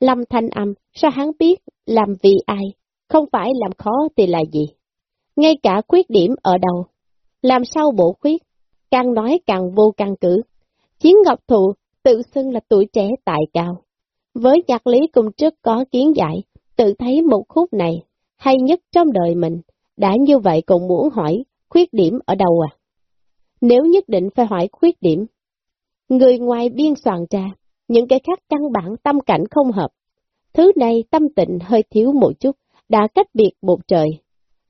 Lâm thanh âm, sao hắn biết làm vì ai? Không phải làm khó thì là gì? Ngay cả khuyết điểm ở đầu, Làm sao bổ khuyết? Càng nói càng vô căn cứ. Chiến Ngọc Thụ tự xưng là tuổi trẻ tài cao. Với nhạc lý cùng trước có kiến giải, tự thấy một khúc này hay nhất trong đời mình, đã như vậy còn muốn hỏi khuyết điểm ở đâu à? Nếu nhất định phải hỏi khuyết điểm, người ngoài biên soạn ra, những cái khác căn bản tâm cảnh không hợp. Thứ này tâm tịnh hơi thiếu một chút, đã cách biệt một trời.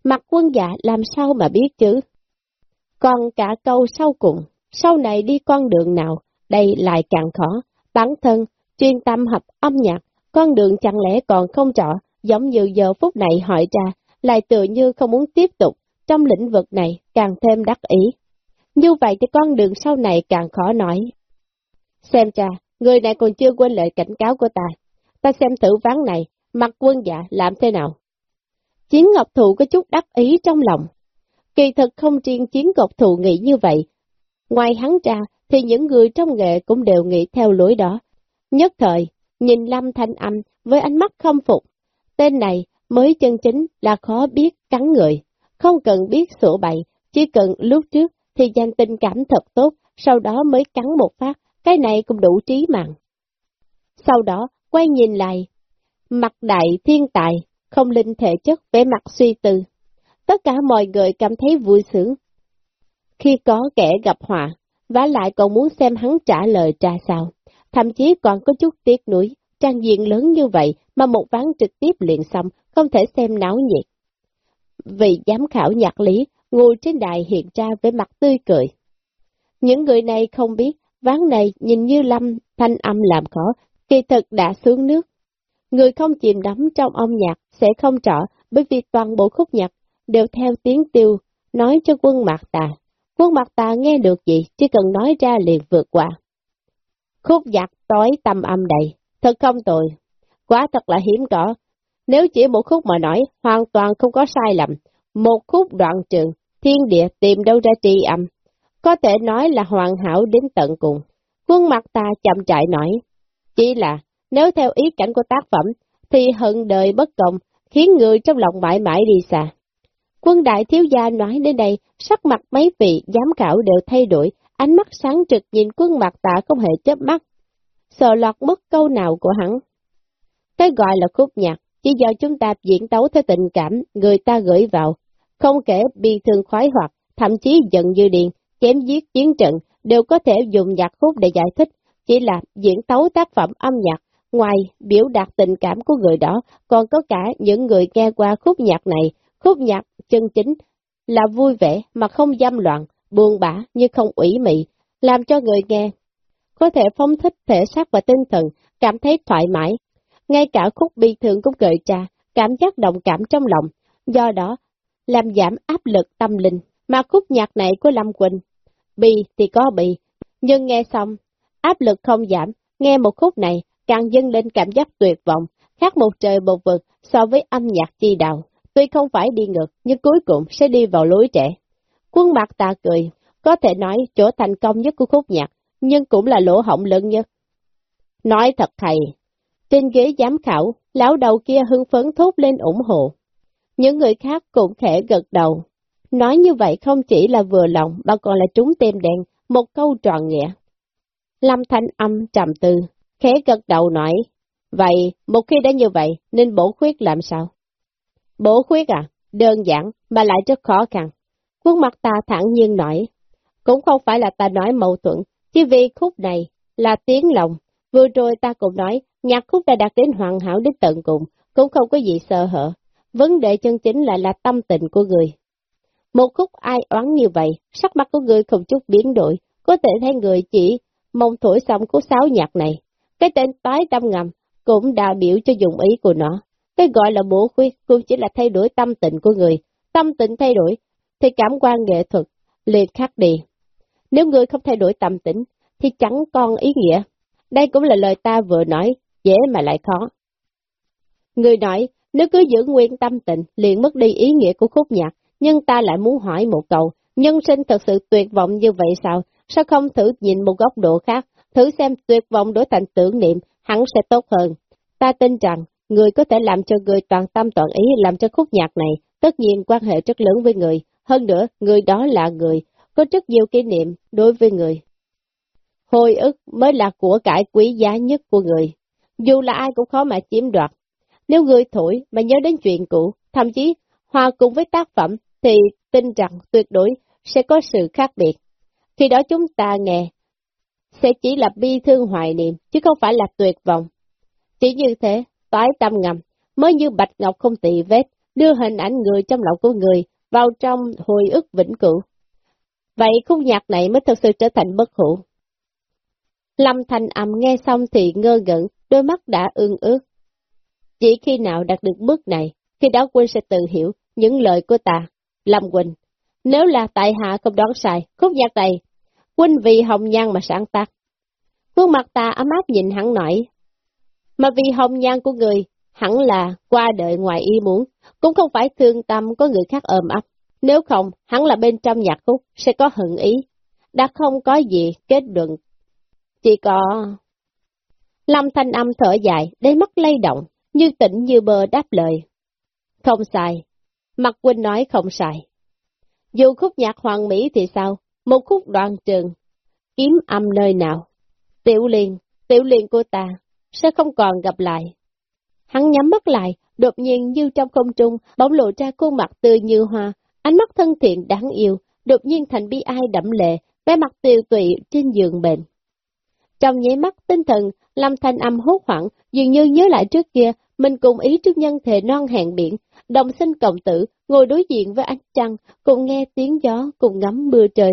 Mặt quân dạ làm sao mà biết chứ? Còn cả câu sau cùng, sau này đi con đường nào, đây lại càng khó. Bản thân, chuyên tâm học âm nhạc, con đường chẳng lẽ còn không rõ, giống như giờ phút này hỏi ra, lại tự như không muốn tiếp tục, trong lĩnh vực này càng thêm đắc ý. Như vậy thì con đường sau này càng khó nói. Xem ra, người này còn chưa quên lời cảnh cáo của ta. Ta xem thử ván này, mặt quân dạ làm thế nào. Chiến Ngọc Thụ có chút đắc ý trong lòng. Kỳ thực không riêng Chiến Ngọc Thụ nghĩ như vậy. Ngoài hắn ra, thì những người trong nghệ cũng đều nghĩ theo lối đó. Nhất thời, nhìn Lâm Thanh Âm với ánh mắt không phục. Tên này mới chân chính là khó biết cắn người. Không cần biết sổ bậy, chỉ cần lúc trước thì dành tình cảm thật tốt, sau đó mới cắn một phát, cái này cũng đủ trí mạng. Sau đó, quay nhìn lại, mặt đại thiên tài, không linh thể chất vẻ mặt suy tư. Tất cả mọi người cảm thấy vui sướng. Khi có kẻ gặp họa, vả lại còn muốn xem hắn trả lời ra sao, thậm chí còn có chút tiếc nuối, trang diện lớn như vậy mà một ván trực tiếp liền xong, không thể xem náo nhiệt. Vị giám khảo nhạc lý ngồi trên đài hiện ra với mặt tươi cười. Những người này không biết, ván này nhìn như lâm thanh âm làm khó, kỳ thực đã xuống nước. Người không chìm đắm trong âm nhạc sẽ không rõ bởi vì toàn bộ khúc nhạc đều theo tiếng tiêu, nói cho quân mạc tà. Quân mặt tà nghe được gì, chỉ cần nói ra liền vượt qua. Khúc giặc tối tâm âm đầy, thật không tồi, quá thật là hiếm có. Nếu chỉ một khúc mà nói, hoàn toàn không có sai lầm. Một khúc đoạn trường, thiên địa tìm đâu ra tri âm. Có thể nói là hoàn hảo đến tận cùng. Quân mặt ta chậm chạy nói, chỉ là nếu theo ý cảnh của tác phẩm, thì hận đời bất công, khiến người trong lòng mãi mãi đi xa. Quân đại thiếu gia nói đến đây, sắc mặt mấy vị giám khảo đều thay đổi, ánh mắt sáng trực nhìn quân mặt tạ không hề chớp mắt, sợ lọt mất câu nào của hắn. Cái gọi là khúc nhạc, chỉ do chúng ta diễn tấu theo tình cảm người ta gửi vào, không kể bi thương khoái hoặc thậm chí giận như điện, chém giết chiến trận, đều có thể dùng nhạc khúc để giải thích, chỉ là diễn tấu tác phẩm âm nhạc, ngoài biểu đạt tình cảm của người đó, còn có cả những người nghe qua khúc nhạc này, khúc nhạc chân chính là vui vẻ mà không giam loạn, buồn bã như không ủy mị, làm cho người nghe có thể phóng thích thể xác và tinh thần, cảm thấy thoải mái. Ngay cả khúc bi thường cũng gợi ra, cảm giác đồng cảm trong lòng, do đó làm giảm áp lực tâm linh. Mà khúc nhạc này của Lâm Quỳnh, bi thì có bi nhưng nghe xong, áp lực không giảm, nghe một khúc này càng dâng lên cảm giác tuyệt vọng, khác một trời một vực so với âm nhạc chi đạo. Tuy không phải đi ngược, nhưng cuối cùng sẽ đi vào lối trẻ. Quân mặt ta cười, có thể nói chỗ thành công nhất của khúc nhạc, nhưng cũng là lỗ hổng lớn nhất. Nói thật thầy, trên ghế giám khảo, lão đầu kia hưng phấn thốt lên ủng hộ. Những người khác cũng khẽ gật đầu. Nói như vậy không chỉ là vừa lòng mà còn là trúng tim đen, một câu tròn nghĩa. Lâm thanh âm trầm tư, khẽ gật đầu nói, vậy một khi đã như vậy nên bổ khuyết làm sao? Bổ khuyết à? Đơn giản mà lại rất khó khăn. Quân mặt ta thẳng nhiên nói, cũng không phải là ta nói mâu thuẫn, chỉ vì khúc này là tiếng lòng. Vừa rồi ta cũng nói, nhạc khúc đã đạt đến hoàn hảo đến tận cùng, cũng không có gì sợ hở. Vấn đề chân chính lại là tâm tình của người. Một khúc ai oán như vậy, sắc mặt của người không chút biến đổi, có thể thấy người chỉ mong thổi xong của sáu nhạc này. Cái tên tái tâm ngầm cũng đã biểu cho dụng ý của nó. Cái gọi là bổ khuyết cũng chỉ là thay đổi tâm tình của người. Tâm tình thay đổi, thì cảm quan nghệ thuật liền khác đi. Nếu người không thay đổi tâm tính, thì chẳng còn ý nghĩa. Đây cũng là lời ta vừa nói, dễ mà lại khó. Người nói, nếu cứ giữ nguyên tâm tình, liền mất đi ý nghĩa của khúc nhạc, nhưng ta lại muốn hỏi một câu, nhân sinh thật sự tuyệt vọng như vậy sao? Sao không thử nhìn một góc độ khác, thử xem tuyệt vọng đổi thành tưởng niệm, hẳn sẽ tốt hơn. Ta tin rằng, người có thể làm cho người toàn tâm toàn ý làm cho khúc nhạc này, tất nhiên quan hệ rất lớn với người, hơn nữa, người đó là người, có rất nhiều kỷ niệm đối với người. Hồi ức mới là của cải quý giá nhất của người, dù là ai cũng khó mà chiếm đoạt. Nếu người thổi mà nhớ đến chuyện cũ, thậm chí hòa cùng với tác phẩm, thì tin rằng tuyệt đối sẽ có sự khác biệt. Khi đó chúng ta nghe, sẽ chỉ là bi thương hoài niệm, chứ không phải là tuyệt vọng. Chỉ như thế, toái tâm ngầm, mới như bạch ngọc không tỳ vết, đưa hình ảnh người trong lòng của người vào trong hồi ức vĩnh cửu. Vậy khúc nhạc này mới thực sự trở thành bất hủ. Lâm Thanh âm nghe xong thì ngơ ngẩn, đôi mắt đã ương ước. Chỉ khi nào đạt được bước này, khi đó Quynh sẽ tự hiểu những lời của ta. Lâm Quỳnh, nếu là tại hạ không đoán sai, khúc nhạc này, Quỳnh vì hồng nhan mà sáng tác. Khuôn mặt ta ấm áp nhìn hắn nổi mà vì hồng nhan của người hẳn là qua đời ngoài ý muốn, cũng không phải thương tâm có người khác ôm ấp. Nếu không, hắn là bên trong nhạc khúc, sẽ có hận ý. Đã không có gì kết luận. Chỉ có... Lâm thanh âm thở dài, đáy mắt lay động, như tỉnh như bờ đáp lời. Không sai. Mặt Quynh nói không sai. Dù khúc nhạc hoàng mỹ thì sao? Một khúc đoạn trường. Kiếm âm nơi nào? Tiểu liên, tiểu liên của ta, sẽ không còn gặp lại. Hắn nhắm mắt lại, đột nhiên như trong không trung, bỗng lộ ra khuôn mặt tươi như hoa, ánh mắt thân thiện đáng yêu, đột nhiên thành bi ai đẫm lệ, vẻ mặt tiêu tụy trên giường bệnh. Trong nháy mắt tinh thần, Lâm Thanh âm hốt hoảng, dường như nhớ lại trước kia, mình cùng ý trước nhân thể non hẹn biển, đồng sinh cộng tử, ngồi đối diện với ánh trăng, cùng nghe tiếng gió, cùng ngắm mưa trời.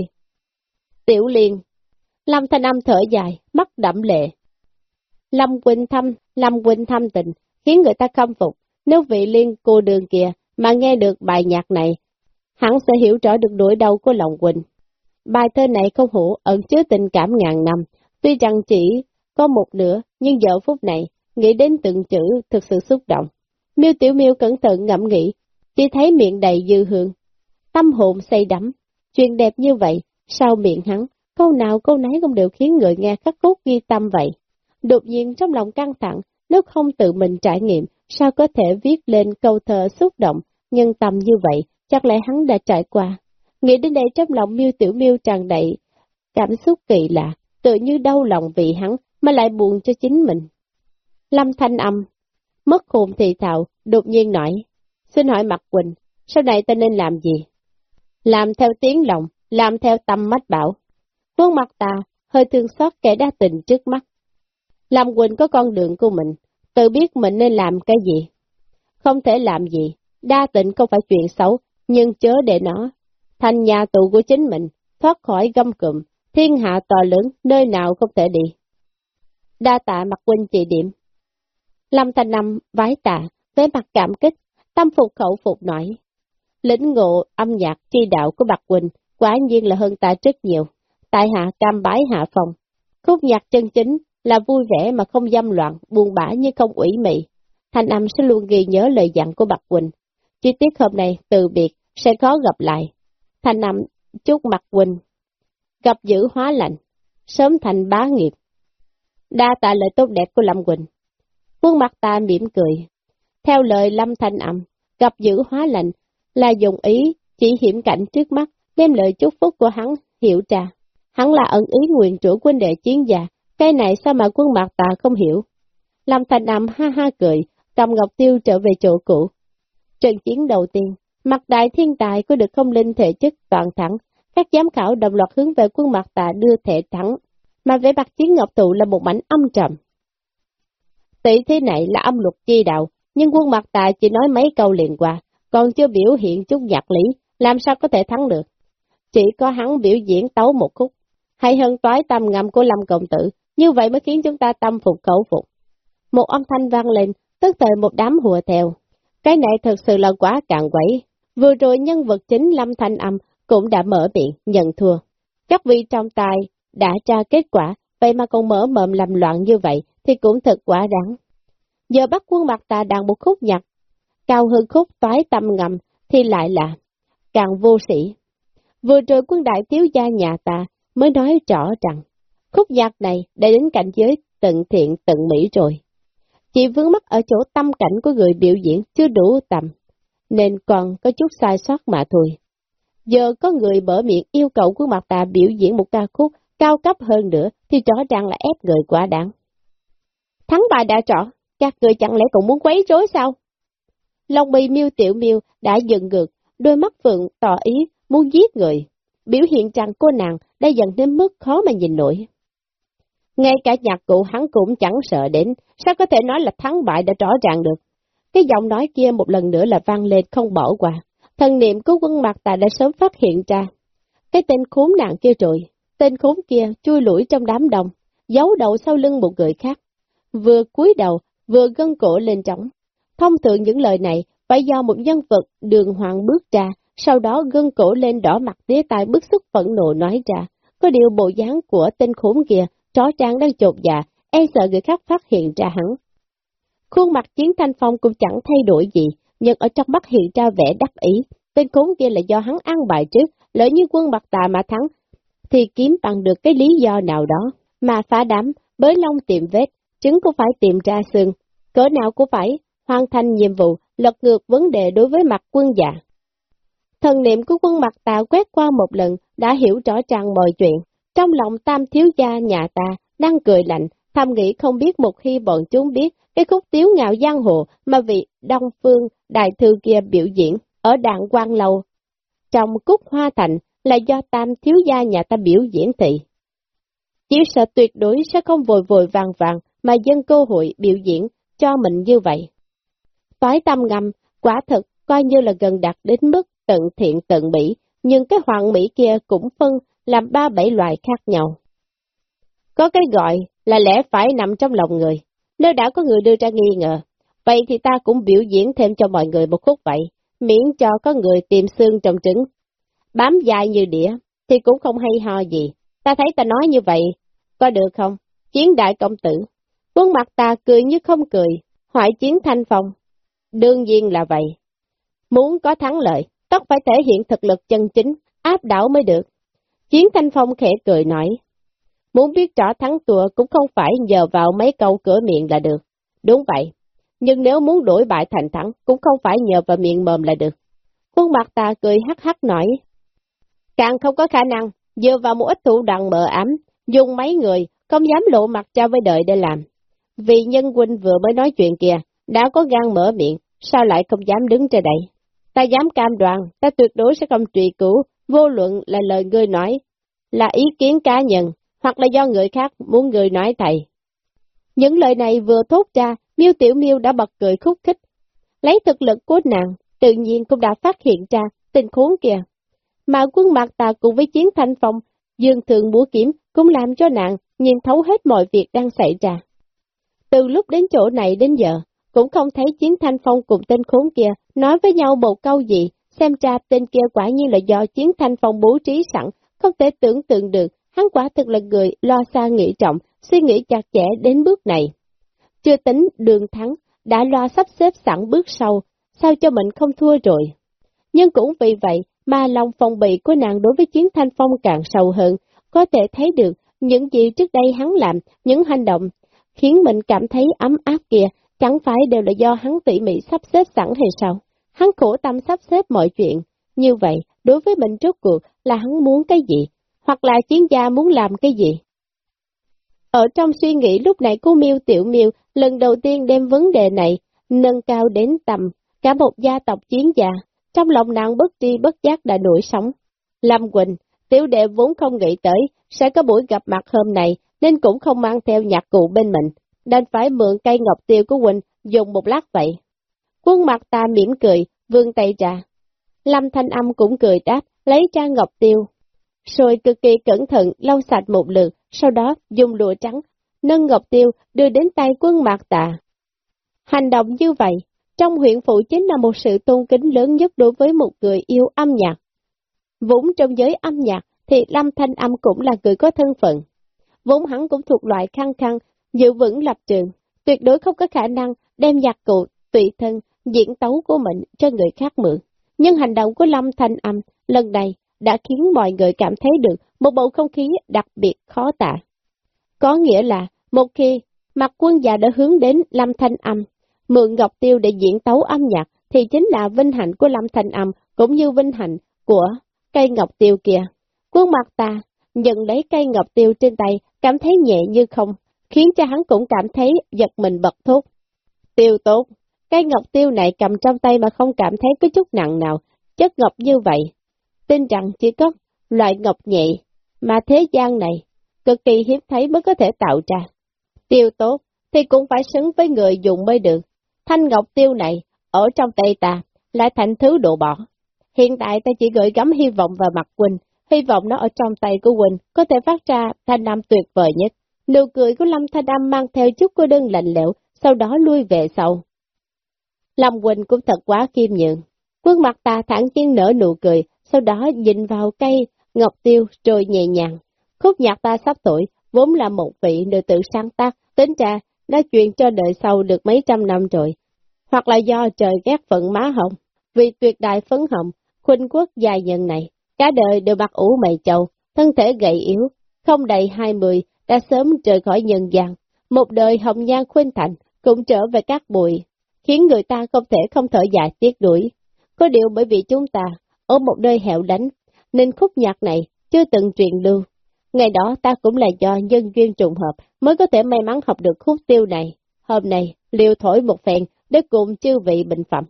Tiểu liền, Lâm Thanh âm thở dài, mắt đẫm lệ. Lâm Quỳnh thâm Lâm Quỳnh thâm tình, khiến người ta khâm phục, nếu vị liên cô đường kia mà nghe được bài nhạc này, hắn sẽ hiểu rõ được nỗi đau của lòng Quỳnh. Bài thơ này không hổ ẩn chứa tình cảm ngàn năm, tuy rằng chỉ có một nửa, nhưng giờ phút này, nghĩ đến từng chữ thực sự xúc động. Miêu Tiểu Miêu cẩn thận ngẫm nghĩ, chỉ thấy miệng đầy dư hương, tâm hồn say đắm, chuyện đẹp như vậy, sao miệng hắn, câu nào câu nấy cũng đều khiến người nghe khắc cốt ghi tâm vậy. Đột nhiên trong lòng căng thẳng, nếu không tự mình trải nghiệm, sao có thể viết lên câu thơ xúc động, nhân tâm như vậy, chắc lẽ hắn đã trải qua. Nghĩ đến đây trong lòng miêu tiểu miêu tràn đầy, cảm xúc kỳ lạ, tự như đau lòng vì hắn, mà lại buồn cho chính mình. Lâm thanh âm, mất hồn thì thạo, đột nhiên nói, xin hỏi Mặt Quỳnh, sau này ta nên làm gì? Làm theo tiếng lòng, làm theo tâm mách bảo. Khuôn mặt ta hơi thương xót kẻ đa tình trước mắt. Lâm Quỳnh có con đường của mình, tự biết mình nên làm cái gì. Không thể làm gì, đa tịnh không phải chuyện xấu, nhưng chớ để nó thành nhà tù của chính mình, thoát khỏi găm cụm, thiên hạ to lớn, nơi nào không thể đi. Đa tạ mặt huynh chỉ điểm. Lâm Thanh Năm vái tạ, với mặt cảm kích, tâm phục khẩu phục nổi. Lĩnh ngộ âm nhạc chi đạo của Bạc Quỳnh quả nhiên là hơn ta rất nhiều. Tại hạ cam bái hạ phòng. Khúc nhạc chân chính là vui vẻ mà không dâm loạn, buồn bã nhưng không ủy mị. Thanh âm sẽ luôn ghi nhớ lời dặn của Bạc Quỳnh. Chi tiết hôm nay từ biệt sẽ khó gặp lại. Thanh âm chúc mặt Quỳnh gặp giữ hóa lạnh, sớm thành bá nghiệp. Đa tạ lời tốt đẹp của Lâm Quỳnh. Quân mặt ta mỉm cười. Theo lời Lâm Thanh âm, gặp giữ hóa lạnh là dùng ý chỉ hiểm cảnh trước mắt, đem lời chúc phúc của hắn hiểu trà. Hắn là ẩn ý nguyện chủ quân đệ chiến già, cái này sao mà quân mặt ta không hiểu. Lâm thành Âm ha ha cười, cầm ngọc tiêu trở về chỗ cũ. Trận chiến đầu tiên, mặt đại thiên tài có được không linh thể chất toàn thắng, các giám khảo đồng loạt hướng về quân mặt tà đưa thể thắng, mà vẻ mặt chiến ngọc tụ là một mảnh âm trầm. Tỷ thế này là âm luật chi đạo, nhưng quân mặt tà chỉ nói mấy câu liền qua, còn chưa biểu hiện chút nhạc lý, làm sao có thể thắng được. Chỉ có hắn biểu diễn tấu một khúc, hay hơn toái tâm ngầm của Lâm Cộng Tử, như vậy mới khiến chúng ta tâm phục khẩu phục. Một âm thanh vang lên, tức thời một đám hùa theo. Cái này thật sự là quá cạn quẩy. Vừa rồi nhân vật chính Lâm Thanh Âm cũng đã mở miệng, nhận thua. Các vị trong tài đã tra kết quả, vậy mà còn mở mồm làm loạn như vậy thì cũng thật quá đáng. Giờ bắt quân mặt ta đang một khúc nhạc, cao hơn khúc toái tâm ngầm thì lại là càng vô sĩ. Vừa rồi quân đại thiếu gia nhà ta mới nói rõ rằng khúc nhạc này đã đến cảnh giới tận thiện tận mỹ rồi. Chỉ vướng mắt ở chỗ tâm cảnh của người biểu diễn chưa đủ tầm, nên còn có chút sai sót mà thôi. Giờ có người mở miệng yêu cầu của mặt tà biểu diễn một ca khúc cao cấp hơn nữa thì rõ ràng là ép người quá đáng. Thắng bài đã rõ, các người chẳng lẽ còn muốn quấy rối sao? Long bì miêu tiểu miêu đã dừng ngược, đôi mắt phượng tỏ ý muốn giết người, biểu hiện rằng cô nàng đã dần đến mức khó mà nhìn nổi. Ngay cả nhạc cụ hắn cũng chẳng sợ đến, sao có thể nói là thắng bại đã rõ ràng được. Cái giọng nói kia một lần nữa là vang lên không bỏ qua. Thần niệm của quân mặt ta đã sớm phát hiện ra. Cái tên khốn nạn kia rồi, tên khốn kia chui lủi trong đám đông, giấu đầu sau lưng một người khác. Vừa cúi đầu, vừa gân cổ lên trống. Thông thường những lời này phải do một nhân vật đường hoàng bước ra, sau đó gân cổ lên đỏ mặt đế tai bức xúc phẫn nộ nói ra. Có điều bộ dáng của tên khốn kia, chó trang đang chột dạ, e sợ người khác phát hiện ra hắn. Khuôn mặt chiến thanh phong cũng chẳng thay đổi gì, nhưng ở trong mắt hiện ra vẻ đắc ý. Tên khốn kia là do hắn ăn bài trước, lỡ như quân mặt tà mà thắng, thì kiếm bằng được cái lý do nào đó, mà phá đám, bới lông tìm vết, trứng cũng phải tìm ra xương, cỡ nào cũng phải hoàn thành nhiệm vụ, lật ngược vấn đề đối với mặt quân già. Thần niệm của quân mặt tà quét qua một lần, đã hiểu rõ ràng mọi chuyện, trong lòng tam thiếu gia nhà ta, đang cười lạnh, thầm nghĩ không biết một khi bọn chúng biết cái khúc tiếu ngạo giang hồ mà vị Đông Phương đại thư kia biểu diễn ở đạn quan lâu. Trong cúc hoa thành là do tam thiếu gia nhà ta biểu diễn thị. Chỉ sợ tuyệt đối sẽ không vội vội vàng vàng mà dân cơ hội biểu diễn cho mình như vậy. Toái tâm ngầm, quả thực coi như là gần đạt đến mức tận thiện tận mỹ, nhưng cái hoàng mỹ kia cũng phân làm ba bảy loại khác nhau. Có cái gọi là lẽ phải nằm trong lòng người, nếu đã có người đưa ra nghi ngờ, vậy thì ta cũng biểu diễn thêm cho mọi người một khúc vậy, miễn cho có người tìm xương trong trứng. Bám dài như đĩa, thì cũng không hay ho gì, ta thấy ta nói như vậy, có được không? Chiến đại công tử, quân mặt ta cười như không cười, hoại chiến thanh phong. Đương nhiên là vậy. Muốn có thắng lợi, tất phải thể hiện thực lực chân chính, áp đảo mới được. Chiến thanh phong khẽ cười nói, Muốn biết rõ thắng tùa cũng không phải nhờ vào mấy câu cửa miệng là được. Đúng vậy. Nhưng nếu muốn đổi bại thành thắng cũng không phải nhờ vào miệng mồm là được. Khuôn mặt ta cười hắc hắc nói. Càng không có khả năng, dựa vào một ít thủ đoạn mờ ám, dùng mấy người, không dám lộ mặt cho với đời để làm. Vì nhân huynh vừa mới nói chuyện kìa, đã có gan mở miệng, sao lại không dám đứng trên đây? Ta dám cam đoan, ta tuyệt đối sẽ không trùy cứu, vô luận là lời ngươi nói, là ý kiến cá nhân, hoặc là do người khác muốn người nói thầy. Những lời này vừa thốt ra, miêu tiểu miêu đã bật cười khúc khích. Lấy thực lực của nàng, tự nhiên cũng đã phát hiện ra tình khốn kìa. Mà quân mặt tà cùng với chiến thanh phong, dương thượng búa kiếm cũng làm cho nàng nhìn thấu hết mọi việc đang xảy ra. Từ lúc đến chỗ này đến giờ, cũng không thấy chiến thanh phong cùng tên khốn kia nói với nhau một câu gì, xem ra tên kia quả nhiên là do chiến thanh phong bố trí sẵn, không thể tưởng tượng được, hắn quả thực là người lo xa nghĩ trọng, suy nghĩ chặt chẽ đến bước này. Chưa tính đường thắng, đã lo sắp xếp sẵn bước sau, sao cho mình không thua rồi. Nhưng cũng vì vậy mà lòng phòng bị của nàng đối với chiến thanh phong càng sâu hơn, có thể thấy được những gì trước đây hắn làm, những hành động, khiến mình cảm thấy ấm áp kia, chẳng phải đều là do hắn tỉ mỉ sắp xếp sẵn hay sao? Hắn khổ tâm sắp xếp mọi chuyện, như vậy, đối với mình trước cuộc là hắn muốn cái gì, hoặc là chiến gia muốn làm cái gì. Ở trong suy nghĩ lúc này cô Miêu Tiểu Miêu lần đầu tiên đem vấn đề này nâng cao đến tầm cả một gia tộc chiến gia, trong lòng nàng bất tri bất giác đã nổi sóng. Lâm Quỳnh, tiểu đệ vốn không nghĩ tới sẽ có buổi gặp mặt hôm nay nên cũng không mang theo nhạc cụ bên mình, đành phải mượn cây ngọc tiêu của Quỳnh dùng một lát vậy. Quân mặt ta mỉm cười, vương tay ra. Lâm Thanh Âm cũng cười đáp, lấy ra ngọc tiêu. Rồi cực kỳ cẩn thận lau sạch một lượt, sau đó dùng lụa trắng, nâng ngọc tiêu đưa đến tay quân mạc tạ. Hành động như vậy, trong huyện phụ chính là một sự tôn kính lớn nhất đối với một người yêu âm nhạc. Vốn trong giới âm nhạc thì Lâm Thanh Âm cũng là người có thân phận. Vốn hắn cũng thuộc loại khăng khăng, giữ vững lập trường, tuyệt đối không có khả năng đem nhạc cụ, tùy thân, diễn tấu của mình cho người khác mượn. Nhưng hành động của Lâm Thanh Âm lần này đã khiến mọi người cảm thấy được một bầu không khí đặc biệt khó tả. Có nghĩa là, một khi mặt quân già đã hướng đến Lâm Thanh Âm, mượn Ngọc Tiêu để diễn tấu âm nhạc, thì chính là vinh hạnh của Lâm Thanh Âm, cũng như vinh hạnh của cây Ngọc Tiêu kia. Quân mặt ta nhận lấy cây Ngọc Tiêu trên tay, cảm thấy nhẹ như không, khiến cho hắn cũng cảm thấy giật mình bật thốt. Tiêu tốt, cái Ngọc Tiêu này cầm trong tay mà không cảm thấy có chút nặng nào, chất ngọc như vậy. Tin rằng chỉ có loại ngọc nhẹ, mà thế gian này, cực kỳ hiếm thấy mới có thể tạo ra. Tiêu tốt, thì cũng phải xứng với người dùng mới được. Thanh ngọc tiêu này, ở trong tay ta, lại thành thứ độ bỏ. Hiện tại ta chỉ gửi gắm hy vọng vào mặt Quỳnh, hy vọng nó ở trong tay của Quỳnh có thể phát ra thanh âm tuyệt vời nhất. Nụ cười của Lâm Thanh Âm mang theo chút cô đơn lạnh lẽo, sau đó lui về sau. Lâm Quỳnh cũng thật quá khiêm nhượng. Quân mặt ta thẳng nhiên nở nụ cười, sau đó nhìn vào cây, ngọc tiêu rồi nhẹ nhàng. Khúc nhạc ta sắp tuổi, vốn là một vị nữ tử sáng tác, tính ra đã truyền cho đời sau được mấy trăm năm rồi. Hoặc là do trời ghét phận má hồng, vì tuyệt đại phấn hồng, khuynh quốc dài nhân này, cả đời đều mặc ủ mày chầu, thân thể gầy yếu, không đầy hai mươi, đã sớm rời khỏi nhân gian. Một đời hồng nhan khuynh thành, cũng trở về các bụi, khiến người ta không thể không thở dài tiếc đuổi. Có điều bởi vì chúng ta ở một nơi hẻo lánh, nên khúc nhạc này chưa từng truyền lưu. Ngày đó ta cũng là do nhân duyên trùng hợp mới có thể may mắn học được khúc tiêu này. Hôm nay, liều thổi một phen để cùng chư vị bình phẩm.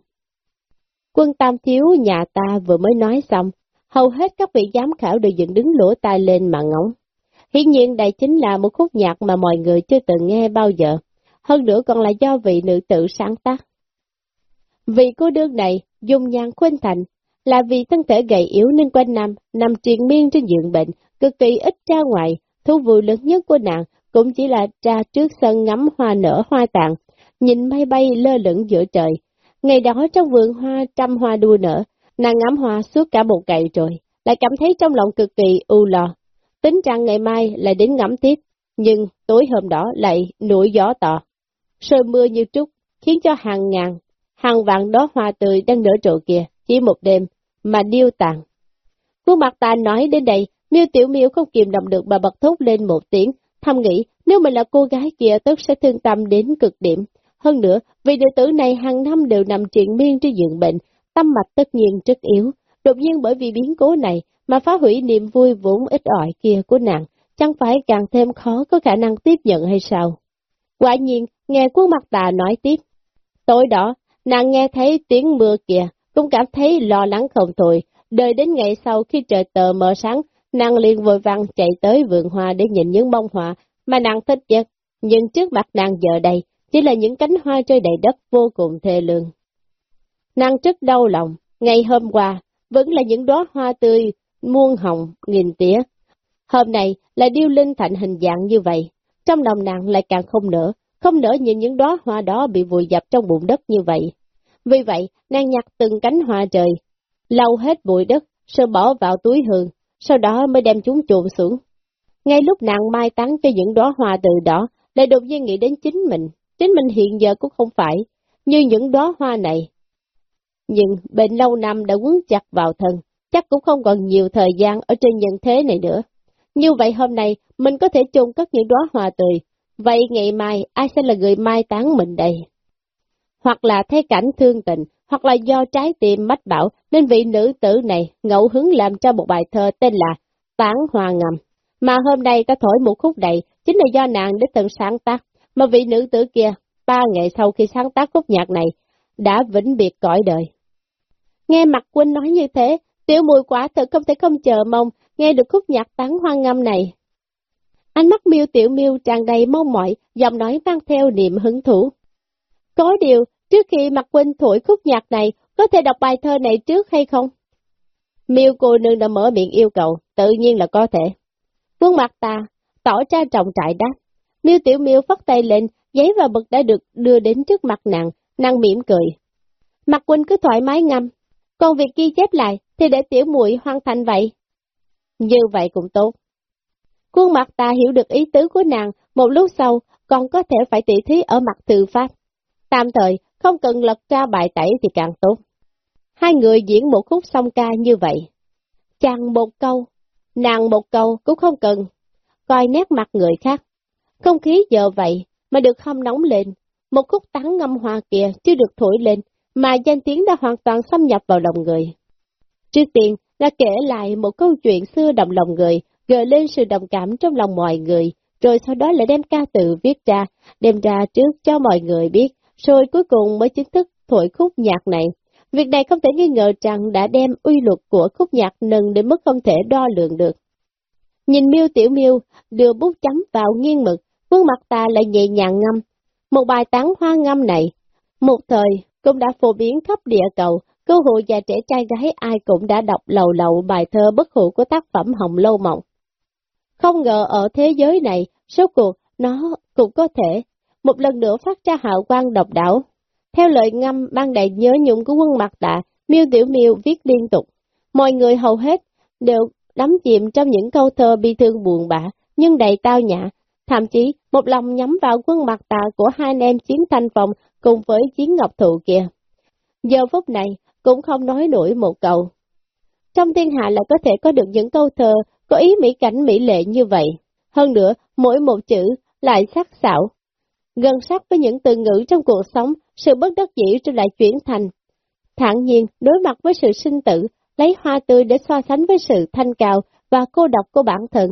Quân Tam Thiếu nhà ta vừa mới nói xong, hầu hết các vị giám khảo đều dựng đứng lỗ tai lên mà ngóng. Hiển nhiên đây chính là một khúc nhạc mà mọi người chưa từng nghe bao giờ, hơn nữa còn là do vị nữ tử sáng tác. Vị cô đương này, dùng nhàn khuyên thành, là vì thân thể gầy yếu nên quanh năm, nằm triền miên trên giường bệnh, cực kỳ ít ra ngoài, thú vui lớn nhất của nàng cũng chỉ là ra trước sân ngắm hoa nở hoa tàn, nhìn mây bay lơ lửng giữa trời. Ngày đó trong vườn hoa trăm hoa đua nở, nàng ngắm hoa suốt cả một ngày rồi, lại cảm thấy trong lòng cực kỳ u lo. Tính rằng ngày mai lại đến ngắm tiếp, nhưng tối hôm đó lại nổi gió to. Sơ mưa như trúc, khiến cho hàng ngàn, hàng vạn đó hoa tươi đang nở trộn kia, chỉ một đêm, mà điêu tàn. Khuôn mặt ta nói đến đây, miêu tiểu miêu không kìm động được mà bật thốt lên một tiếng, thầm nghĩ nếu mình là cô gái kia tất sẽ thương tâm đến cực điểm. Hơn nữa, vì đệ tử này hàng năm đều nằm triền miên trên giường bệnh, tâm mạch tất nhiên rất yếu. Đột nhiên bởi vì biến cố này mà phá hủy niềm vui vốn ít ỏi kia của nàng, chẳng phải càng thêm khó có khả năng tiếp nhận hay sao? Quả nhiên, nghe quân mặt tà nói tiếp. Tối đó, nàng nghe thấy tiếng mưa kìa, cũng cảm thấy lo lắng không thôi, đợi đến ngày sau khi trời tờ mở sáng, nàng liền vội vàng chạy tới vườn hoa để nhìn những bông hoa mà nàng thích nhất, nhưng trước mặt nàng giờ đây chỉ là những cánh hoa rơi đầy đất vô cùng thê lương. Nàng rất đau lòng, ngày hôm qua vẫn là những đóa hoa tươi, muôn hồng, nghìn tía. Hôm nay là điêu linh thành hình dạng như vậy, trong lòng nàng lại càng không nữa, không nỡ nhìn những đóa hoa đó bị vùi dập trong bụng đất như vậy. Vì vậy, nàng nhặt từng cánh hoa trời, lau hết bụi đất, rồi bỏ vào túi hương, sau đó mới đem chúng trộn xuống. Ngay lúc nàng mai táng cho những đóa hoa từ đó, lại đột nhiên nghĩ đến chính mình, chính mình hiện giờ cũng không phải, như những đóa hoa này. Nhưng bệnh lâu năm đã quấn chặt vào thân, chắc cũng không còn nhiều thời gian ở trên nhân thế này nữa. Như vậy hôm nay, mình có thể chôn cất những đóa hoa tươi, vậy ngày mai ai sẽ là người mai táng mình đây? Hoặc là thấy cảnh thương tình, hoặc là do trái tim mách bảo nên vị nữ tử này ngẫu hứng làm cho một bài thơ tên là Tán Hoa Ngầm. Mà hôm nay ta thổi một khúc đầy chính là do nàng để thân sáng tác, mà vị nữ tử kia, ba ngày sau khi sáng tác khúc nhạc này, đã vĩnh biệt cõi đời. Nghe mặt Quynh nói như thế, tiểu mùi quả thật không thể không chờ mong nghe được khúc nhạc tán hoa ngâm này. Ánh mắt miêu tiểu miêu tràn đầy mong mỏi, giọng nói mang theo niềm hứng thú. Có điều, trước khi mặt Quynh thổi khúc nhạc này, có thể đọc bài thơ này trước hay không? Miêu cô nương đã mở miệng yêu cầu, tự nhiên là có thể. Quân mặt ta, tỏ ra trọng trại đáp. Miêu tiểu miêu phát tay lên, giấy và bực đã được đưa đến trước mặt nàng, nàng mỉm cười. Mặt Quynh cứ thoải mái ngâm, còn việc ghi chép lại thì để tiểu muội hoàn thành vậy. Như vậy cũng tốt. Khuôn mặt ta hiểu được ý tứ của nàng, một lúc sau còn có thể phải tỉ thí ở mặt từ pháp. Tạm thời, không cần lật ra bài tẩy thì càng tốt. Hai người diễn một khúc song ca như vậy. Chàng một câu, nàng một câu cũng không cần. Coi nét mặt người khác. Không khí giờ vậy mà được hâm nóng lên. Một khúc tán ngâm hoa kia chưa được thổi lên, mà danh tiếng đã hoàn toàn xâm nhập vào lòng người. Trước tiên là kể lại một câu chuyện xưa động lòng người, gợi lên sự đồng cảm trong lòng mọi người, rồi sau đó lại đem ca từ viết ra, đem ra trước cho mọi người biết, rồi cuối cùng mới chính thức thổi khúc nhạc này. Việc này không thể nghi ngờ rằng đã đem uy luật của khúc nhạc nâng đến mức không thể đo lường được. Nhìn miêu tiểu miêu đưa bút chấm vào nghiêng mực, khuôn mặt ta lại nhẹ nhàng ngâm. Một bài tán hoa ngâm này, một thời cũng đã phổ biến khắp địa cầu, cơ hội già trẻ trai gái ai cũng đã đọc lầu lầu bài thơ bất hủ của tác phẩm Hồng Lâu Mộng. Không ngờ ở thế giới này, số cuộc nó cũng có thể một lần nữa phát ra hào quang độc đảo. Theo lời ngâm ban đầy nhớ nhung của quân mặt đạ, miêu tiểu miêu viết liên tục. Mọi người hầu hết đều đắm chìm trong những câu thơ bi thương buồn bã, nhưng đầy tao nhã. Thậm chí, một lòng nhắm vào quân mặt tà của hai anh em chiến thanh phòng cùng với chiến ngọc thụ kia. Giờ phút này, cũng không nói nổi một câu. Trong thiên hạ là có thể có được những câu thơ có ý mỹ cảnh mỹ lệ như vậy. Hơn nữa, mỗi một chữ lại sắc sảo. Gần sát với những từ ngữ trong cuộc sống, sự bất đắc dĩ rồi lại chuyển thành. Thẳng nhiên, đối mặt với sự sinh tử, lấy hoa tươi để so sánh với sự thanh cao và cô độc của bản thân.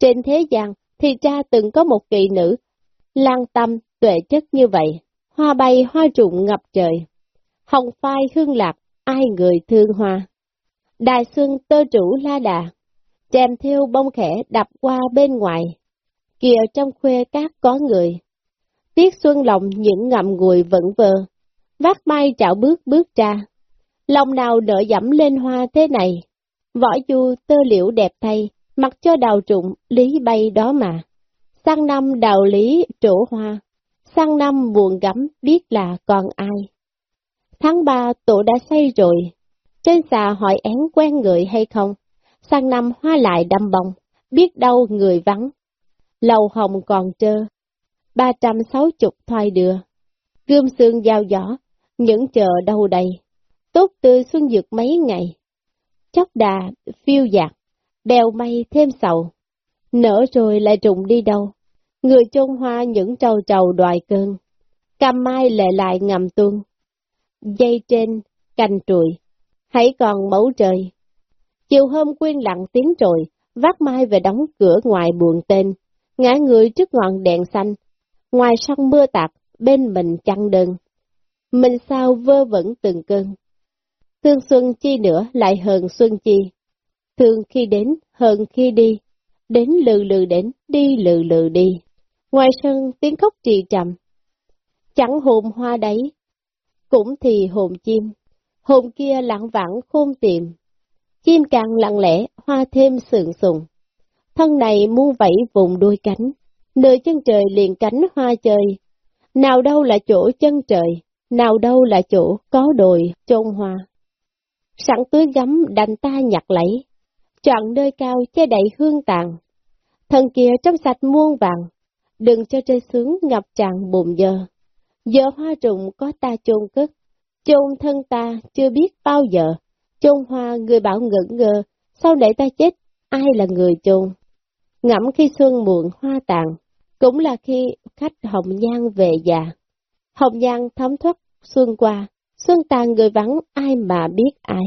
Trên thế gian, thì cha từng có một kỳ nữ, lan tâm, tuệ chất như vậy, hoa bay hoa trụng ngập trời. Hồng phai hương lạc, ai người thương hoa. Đài xương tơ trụ la đà, chèm theo bông khẽ đập qua bên ngoài. Kìa trong khuê cát có người. Tiết xuân lòng những ngậm ngùi vẫn vờ, vác mai chảo bước bước ra. Lòng nào nở dẫm lên hoa thế này, võ du tơ liễu đẹp thay, mặc cho đào trụng, lý bay đó mà. Sang năm đào lý trổ hoa, sang năm buồn gắm biết là còn ai. Tháng ba tổ đã xây rồi, trên xà hỏi én quen người hay không, sang năm hoa lại đâm bông, biết đâu người vắng. Lầu hồng còn trơ, ba trăm sáu chục thoai đưa, gươm xương giao gió, những chờ đâu đây, tốt tươi xuân dược mấy ngày. chóc đà, phiêu dạt, bèo mây thêm sầu, nở rồi lại trùng đi đâu, người chôn hoa những trầu trầu đoài cơn, cam mai lệ lại ngầm tuôn, dây trên, cành trùi, hãy còn mẫu trời. Chiều hôm quyên lặng tiếng rồi vác mai về đóng cửa ngoài buồn tên, ngã người trước ngọn đèn xanh, ngoài sân mưa tạt, bên mình chăn đơn. Mình sao vơ vẩn từng cơn. thương xuân chi nữa lại hơn xuân chi. thương khi đến, hơn khi đi, đến lừ lừ đến, đi lừ lừ đi. Ngoài sân tiếng khóc trì trầm, chẳng hồn hoa đấy, cũng thì hồn chim, hồn kia lặng vẳng khôn tìm, chim càng lặng lẽ, hoa thêm sườn sùng. Thân này mu vẫy vùng đuôi cánh, nơi chân trời liền cánh hoa chơi, nào đâu là chỗ chân trời, nào đâu là chỗ có đồi chôn hoa. Sẵn túi gấm đành ta nhặt lấy, chọn nơi cao che đậy hương tàn. Thần kia trong sạch muôn vàng, đừng cho rơi xuống ngập tràn bùn dơ. Giờ hoa trùng có ta chôn cất, chôn thân ta chưa biết bao giờ, chôn hoa người bảo ngẩn ngơ, sau này ta chết, ai là người chôn? Ngẫm khi xuân muộn hoa tàn, cũng là khi khách hồng nhan về già. Hồng nhan thấm thoát xuân qua, xuân tàn người vắng ai mà biết ai.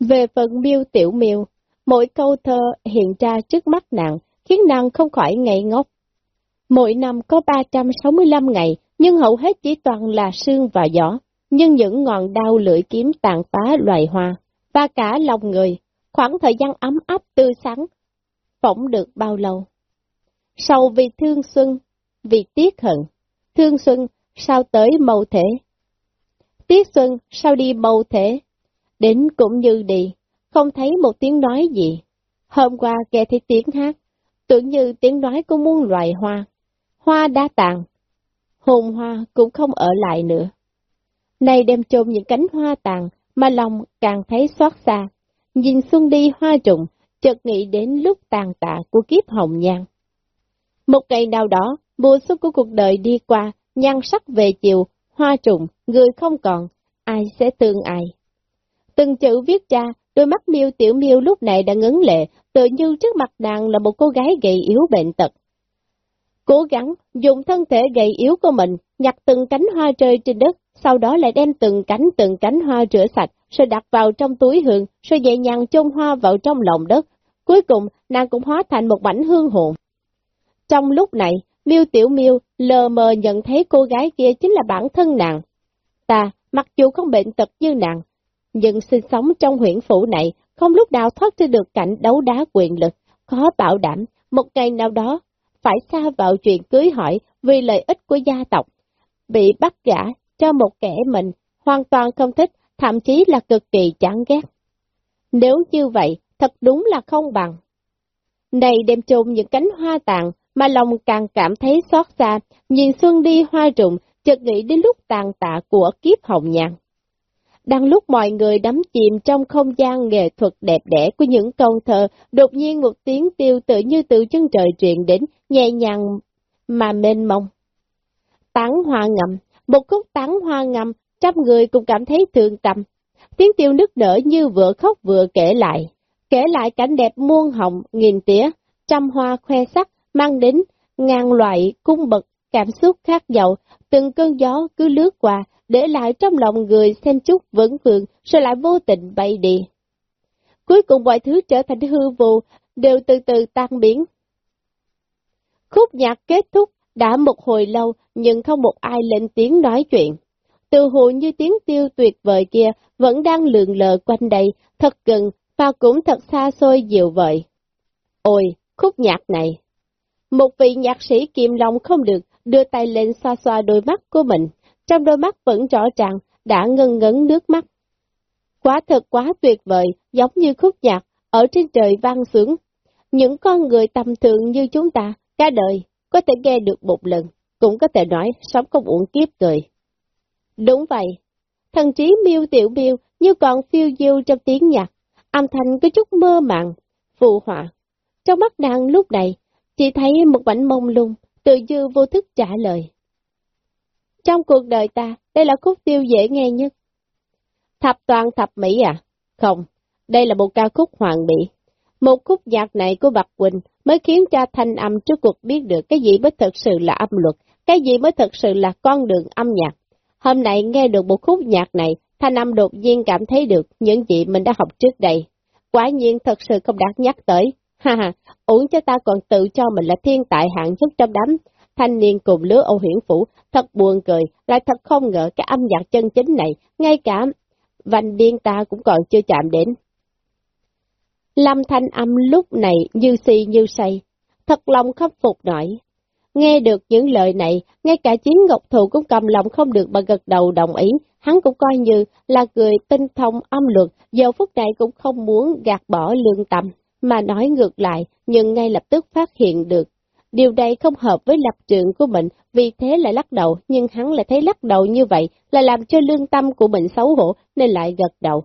Về phần miêu tiểu miêu, mỗi câu thơ hiện ra trước mắt nàng, khiến nàng không khỏi ngây ngốc. Mỗi năm có 365 ngày, nhưng hầu hết chỉ toàn là sương và gió, nhưng những ngọn đau lưỡi kiếm tàn phá loài hoa, và cả lòng người, khoảng thời gian ấm áp tươi sáng, phỏng được bao lâu. sau vì thương xuân, vì tiếc hận, thương xuân sao tới mâu thể. Tiếc xuân sao đi mâu thể, đến cũng như đi, không thấy một tiếng nói gì. Hôm qua nghe thấy tiếng hát, tưởng như tiếng nói của muôn loài hoa. Hoa đã tàn, hồn hoa cũng không ở lại nữa nay đem chôn những cánh hoa tàn, mà lòng càng thấy xót xa. Nhìn xuân đi hoa trùng, chợt nghĩ đến lúc tàn tạ của kiếp hồng nhan. Một ngày nào đó, mùa xuân của cuộc đời đi qua, nhan sắc về chiều, hoa trùng, người không còn, ai sẽ thương ai. Từng chữ viết ra, đôi mắt miêu tiểu miêu lúc này đã ngấn lệ, tự như trước mặt nàng là một cô gái gầy yếu bệnh tật. Cố gắng dùng thân thể gầy yếu của mình, nhặt từng cánh hoa rơi trên đất, sau đó lại đem từng cánh từng cánh hoa rửa sạch, rồi đặt vào trong túi hương, rồi nhẹ nhàng chôn hoa vào trong lòng đất. Cuối cùng, nàng cũng hóa thành một mảnh hương hồn. Trong lúc này, Miêu Tiểu Miêu lờ mờ nhận thấy cô gái kia chính là bản thân nàng. Ta, mặc dù không bệnh tật như nàng, nhưng sinh sống trong huyện phủ này không lúc nào thoát ra được cảnh đấu đá quyền lực, khó bảo đảm một ngày nào đó phải xa vào chuyện cưới hỏi vì lợi ích của gia tộc, bị bắt gã cho một kẻ mình hoàn toàn không thích, thậm chí là cực kỳ chán ghét. Nếu như vậy, thật đúng là không bằng. Này đem chôn những cánh hoa tàn, mà lòng càng cảm thấy xót xa, nhìn xuân đi hoa rụng, chợt nghĩ đến lúc tàn tạ của kiếp hồng nhàn. Đang lúc mọi người đắm chìm trong không gian nghệ thuật đẹp đẽ của những câu thơ, đột nhiên một tiếng tiêu tự như từ chân trời truyền đến, nhẹ nhàng mà mênh mông. Tán hoa ngầm, một khúc tán hoa ngầm, trăm người cũng cảm thấy thương tâm. Tiếng tiêu nức nở như vừa khóc vừa kể lại, kể lại cảnh đẹp muôn hồng, nghìn tía, trăm hoa khoe sắc, mang đến ngàn loại cung bậc cảm xúc khác nhau, từng cơn gió cứ lướt qua, để lại trong lòng người xem chút vững vượng, rồi lại vô tình bay đi. Cuối cùng mọi thứ trở thành hư vô, đều từ từ tan biến. Khúc nhạc kết thúc, đã một hồi lâu, nhưng không một ai lên tiếng nói chuyện. Từ hồ như tiếng tiêu tuyệt vời kia, vẫn đang lượn lờ quanh đây, thật gần, và cũng thật xa xôi dịu vời. Ôi, khúc nhạc này! Một vị nhạc sĩ kiềm lòng không được, đưa tay lên xoa xoa đôi mắt của mình, trong đôi mắt vẫn rõ ràng, đã ngân ngấn nước mắt. Quá thật quá tuyệt vời, giống như khúc nhạc, ở trên trời vang sướng. Những con người tầm thường như chúng ta, cả đời, có thể nghe được một lần, cũng có thể nói sống không uổng kiếp cười. Đúng vậy, thần trí miêu tiểu miêu như còn phiêu diêu trong tiếng nhạc, âm thanh có chút mơ màng, phù họa. Trong mắt nàng lúc này, chỉ thấy một mảnh mông lung, tự dư vô thức trả lời. Trong cuộc đời ta, đây là khúc tiêu dễ nghe nhất. Thập toàn thập mỹ à? Không, đây là một ca khúc hoàng mỹ. Một khúc nhạc này của Bạc Quỳnh mới khiến cho thanh âm trước cuộc biết được cái gì mới thật sự là âm luật, cái gì mới thật sự là con đường âm nhạc. Hôm nay nghe được một khúc nhạc này, thanh âm đột nhiên cảm thấy được những gì mình đã học trước đây. Quả nhiên thật sự không đáng nhắc tới. Ha ha, uổng cho ta còn tự cho mình là thiên tài hạng nhất trong đám thanh niên cùng lứa Âu Hiển Phủ, thật buồn cười, lại thật không ngờ cái âm nhạc chân chính này, ngay cả vành điên ta cũng còn chưa chạm đến. Lâm thanh âm lúc này như si như say, thật lòng khâm phục nổi. Nghe được những lời này, ngay cả chiến ngọc thù cũng cầm lòng không được mà gật đầu đồng ý, hắn cũng coi như là người tinh thông âm luật, giờ phút này cũng không muốn gạt bỏ lương tâm, mà nói ngược lại, nhưng ngay lập tức phát hiện được. Điều này không hợp với lập trường của mình, vì thế lại lắc đầu, nhưng hắn lại thấy lắc đầu như vậy là làm cho lương tâm của mình xấu hổ, nên lại gật đầu.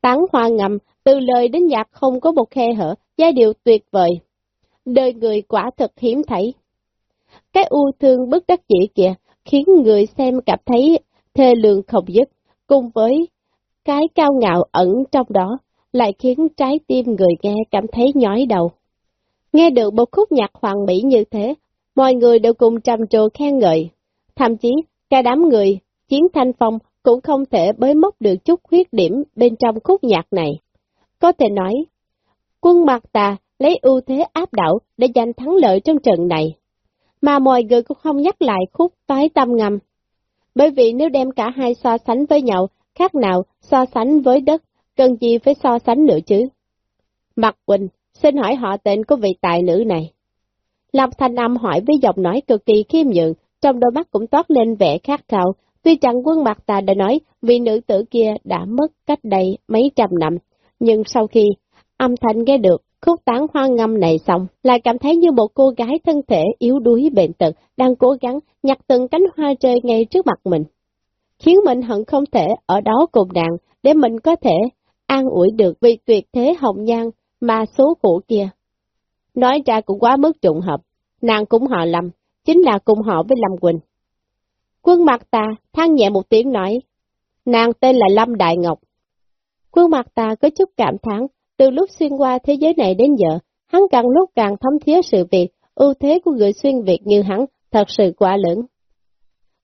Tán hoa ngầm, từ lời đến nhạc không có một khe hở, giai điệu tuyệt vời. Đời người quả thật hiếm thấy. Cái u thương bất đắc dĩ kìa, khiến người xem cảm thấy thê lương không dứt, cùng với cái cao ngạo ẩn trong đó, lại khiến trái tim người nghe cảm thấy nhói đầu. Nghe được một khúc nhạc hoàng mỹ như thế, mọi người đều cùng trầm trồ khen ngợi. Thậm chí, cả đám người, chiến thanh phong cũng không thể bới móc được chút khuyết điểm bên trong khúc nhạc này. Có thể nói, quân mặt tà lấy ưu thế áp đảo để giành thắng lợi trong trận này. Mà mọi người cũng không nhắc lại khúc tái tâm ngầm. Bởi vì nếu đem cả hai so sánh với nhau, khác nào so sánh với đất, cần gì phải so sánh nữa chứ? Mặt Quỳnh, xin hỏi họ tên của vị tài nữ này. Lâm Thanh Âm hỏi với giọng nói cực kỳ khiêm nhượng, trong đôi mắt cũng toát lên vẻ khát khao, tuy rằng quân mặt ta đã nói vị nữ tử kia đã mất cách đây mấy trăm năm, nhưng sau khi âm thanh nghe được khúc tán hoa ngâm này xong, lại cảm thấy như một cô gái thân thể yếu đuối bệnh tật, đang cố gắng nhặt từng cánh hoa rơi ngay trước mặt mình. Khiến mình hận không thể ở đó cùng nàng, để mình có thể an ủi được vì tuyệt thế hồng nhan mà số khổ kia. Nói ra cũng quá mức trùng hợp, nàng cũng họ Lâm, chính là cùng họ với Lâm Quỳnh. Quân mặt ta than nhẹ một tiếng nói, nàng tên là Lâm Đại Ngọc. Quân mặt ta có chút cảm thán, từ lúc xuyên qua thế giới này đến giờ, hắn càng lúc càng thấm thía sự việc, ưu thế của người xuyên Việt như hắn thật sự quá lớn.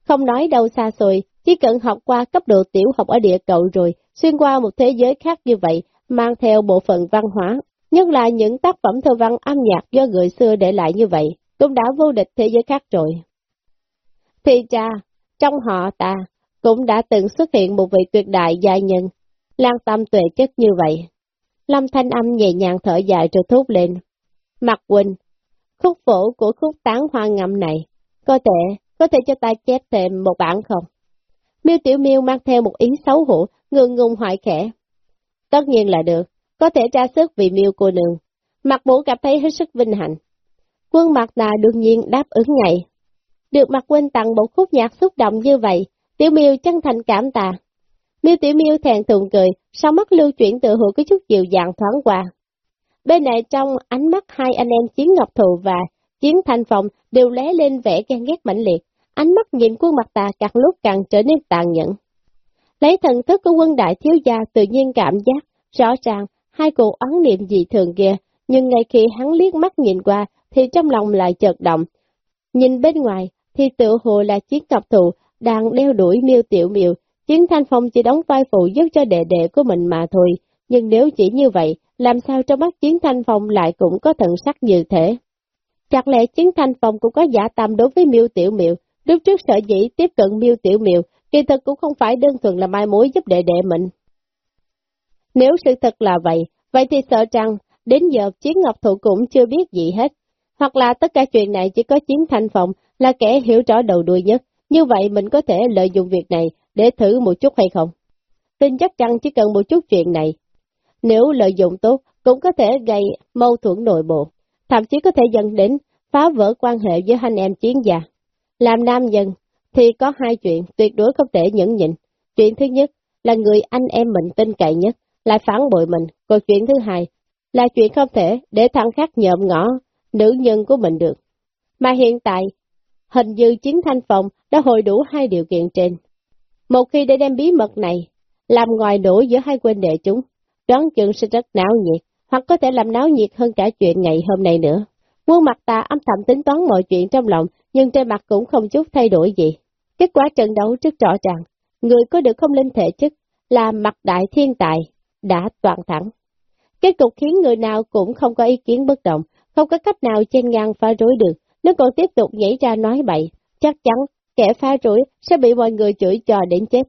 Không nói đâu xa xôi, chỉ cần học qua cấp độ tiểu học ở địa cầu rồi, xuyên qua một thế giới khác như vậy, mang theo bộ phận văn hóa, nhất là những tác phẩm thơ văn âm nhạc do người xưa để lại như vậy, cũng đã vô địch thế giới khác rồi. Thì cha, trong họ ta, cũng đã từng xuất hiện một vị tuyệt đại gia nhân, lan tâm tuệ chất như vậy. Lâm Thanh Âm nhẹ nhàng thở dài rồi thốt lên. Mặt Quỳnh, khúc phổ của khúc tán hoa ngầm này, có thể, có thể cho ta chép thêm một bản không? Miêu Tiểu Miêu mang theo một ý xấu hổ, ngượng ngùng hỏi khẽ. Tất nhiên là được, có thể ra sức vì Miêu cô nương. Mặt bố cảm thấy hết sức vinh hạnh. Quân mặt nà đương nhiên đáp ứng ngay. Được mặt Quỳnh tặng một khúc nhạc xúc động như vậy, Tiểu Miêu chân thành cảm tạ. Miêu Tiểu Miêu thèn thùng cười, sau mắt lưu chuyển tự hữu có chút dịu dàng thoáng qua. Bên này trong ánh mắt hai anh em Chiến Ngọc Thụ và Chiến Thanh phong đều lé lên vẻ ghen ghét mãnh liệt, ánh mắt nhìn quân mặt tà càng lúc càng trở nên tàn nhẫn. Lấy thần thức của quân đại thiếu gia tự nhiên cảm giác, rõ ràng hai cuộc ấn niệm dị thường kia, nhưng ngay khi hắn liếc mắt nhìn qua thì trong lòng lại chợt động. Nhìn bên ngoài thì tự hồ là Chiến Ngọc Thụ đang đeo đuổi miêu tiểu miêu, Chiến Thanh Phong chỉ đóng vai phụ giúp cho đệ đệ của mình mà thôi, nhưng nếu chỉ như vậy, làm sao trong mắt Chiến Thanh Phong lại cũng có thần sắc như thế? Chắc lẽ Chiến Thanh Phong cũng có giả tâm đối với miêu tiểu Miệu, lúc trước sợ dĩ tiếp cận miêu tiểu Miệu, kỳ thật cũng không phải đơn thuần là mai mối giúp đệ đệ mình. Nếu sự thật là vậy, vậy thì sợ rằng, đến giờ Chiến Ngọc Thụ cũng chưa biết gì hết, hoặc là tất cả chuyện này chỉ có Chiến Thanh Phong là kẻ hiểu rõ đầu đuôi nhất, như vậy mình có thể lợi dụng việc này để thử một chút hay không? Tin chắc chắn chỉ cần một chút chuyện này. Nếu lợi dụng tốt, cũng có thể gây mâu thuẫn nội bộ, thậm chí có thể dẫn đến phá vỡ quan hệ với anh em chiến gia. Làm nam nhân thì có hai chuyện tuyệt đối không thể nhẫn nhịn. Chuyện thứ nhất là người anh em mình tin cậy nhất, lại phản bội mình. Còn chuyện thứ hai là chuyện không thể để thằng khác nhộm ngõ nữ nhân của mình được. Mà hiện tại, hình như chiến thanh phòng đã hồi đủ hai điều kiện trên. Một khi để đem bí mật này, làm ngoài đổ giữa hai quân đệ chúng, đoán chừng sẽ rất náo nhiệt, hoặc có thể làm náo nhiệt hơn cả chuyện ngày hôm nay nữa. Quân mặt ta âm thầm tính toán mọi chuyện trong lòng, nhưng trên mặt cũng không chút thay đổi gì. Kết quả trận đấu rất rõ ràng, người có được không linh thể chức là mặt đại thiên tài, đã toàn thắng. Kết cục khiến người nào cũng không có ý kiến bất động, không có cách nào chen ngang phá rối được, nếu còn tiếp tục nhảy ra nói bậy, chắc chắn kẻ phá rủi sẽ bị mọi người chửi cho đến chết.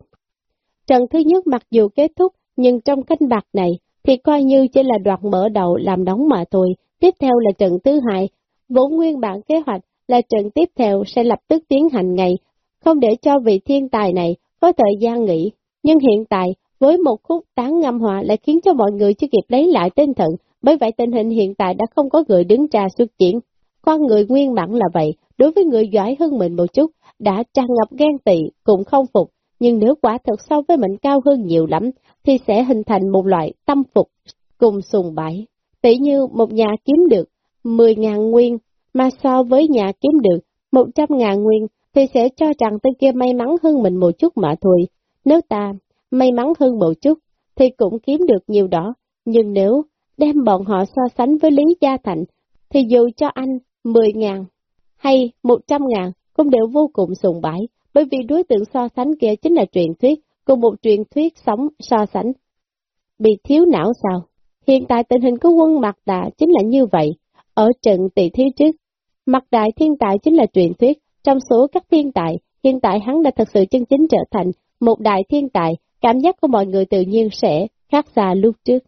Trận thứ nhất mặc dù kết thúc, nhưng trong canh bạc này thì coi như chỉ là đoạt mở đầu làm đóng mà thôi. Tiếp theo là trận thứ hai, vốn nguyên bản kế hoạch là trận tiếp theo sẽ lập tức tiến hành ngay, không để cho vị thiên tài này có thời gian nghỉ. Nhưng hiện tại, với một khúc tán ngâm hòa lại khiến cho mọi người chưa kịp lấy lại tinh thần, bởi vậy tình hình hiện tại đã không có người đứng ra xuất chiến. Con người nguyên bản là vậy, đối với người giỏi hơn mình một chút, đã tràn ngập ghen tị, cũng không phục, nhưng nếu quả thật so với mình cao hơn nhiều lắm, thì sẽ hình thành một loại tâm phục cùng sùng bãi. Tỷ như một nhà kiếm được 10.000 nguyên, mà so với nhà kiếm được 100.000 nguyên, thì sẽ cho rằng tên kia may mắn hơn mình một chút mà thôi. Nếu ta may mắn hơn một chút, thì cũng kiếm được nhiều đó, nhưng nếu đem bọn họ so sánh với Lý Gia Thành, thì dù cho anh 10.000 hay 100.000 cũng đều vô cùng sùng bãi, bởi vì đối tượng so sánh kia chính là truyền thuyết, cùng một truyền thuyết sống so sánh. Bị thiếu não sao? Hiện tại tình hình của quân Mạc Đà chính là như vậy. Ở trận tỷ thí trước, Mạc Đại thiên tài chính là truyền thuyết. Trong số các thiên tài, hiện tại hắn đã thật sự chân chính trở thành một đại thiên tài, cảm giác của mọi người tự nhiên sẽ khác xa lúc trước.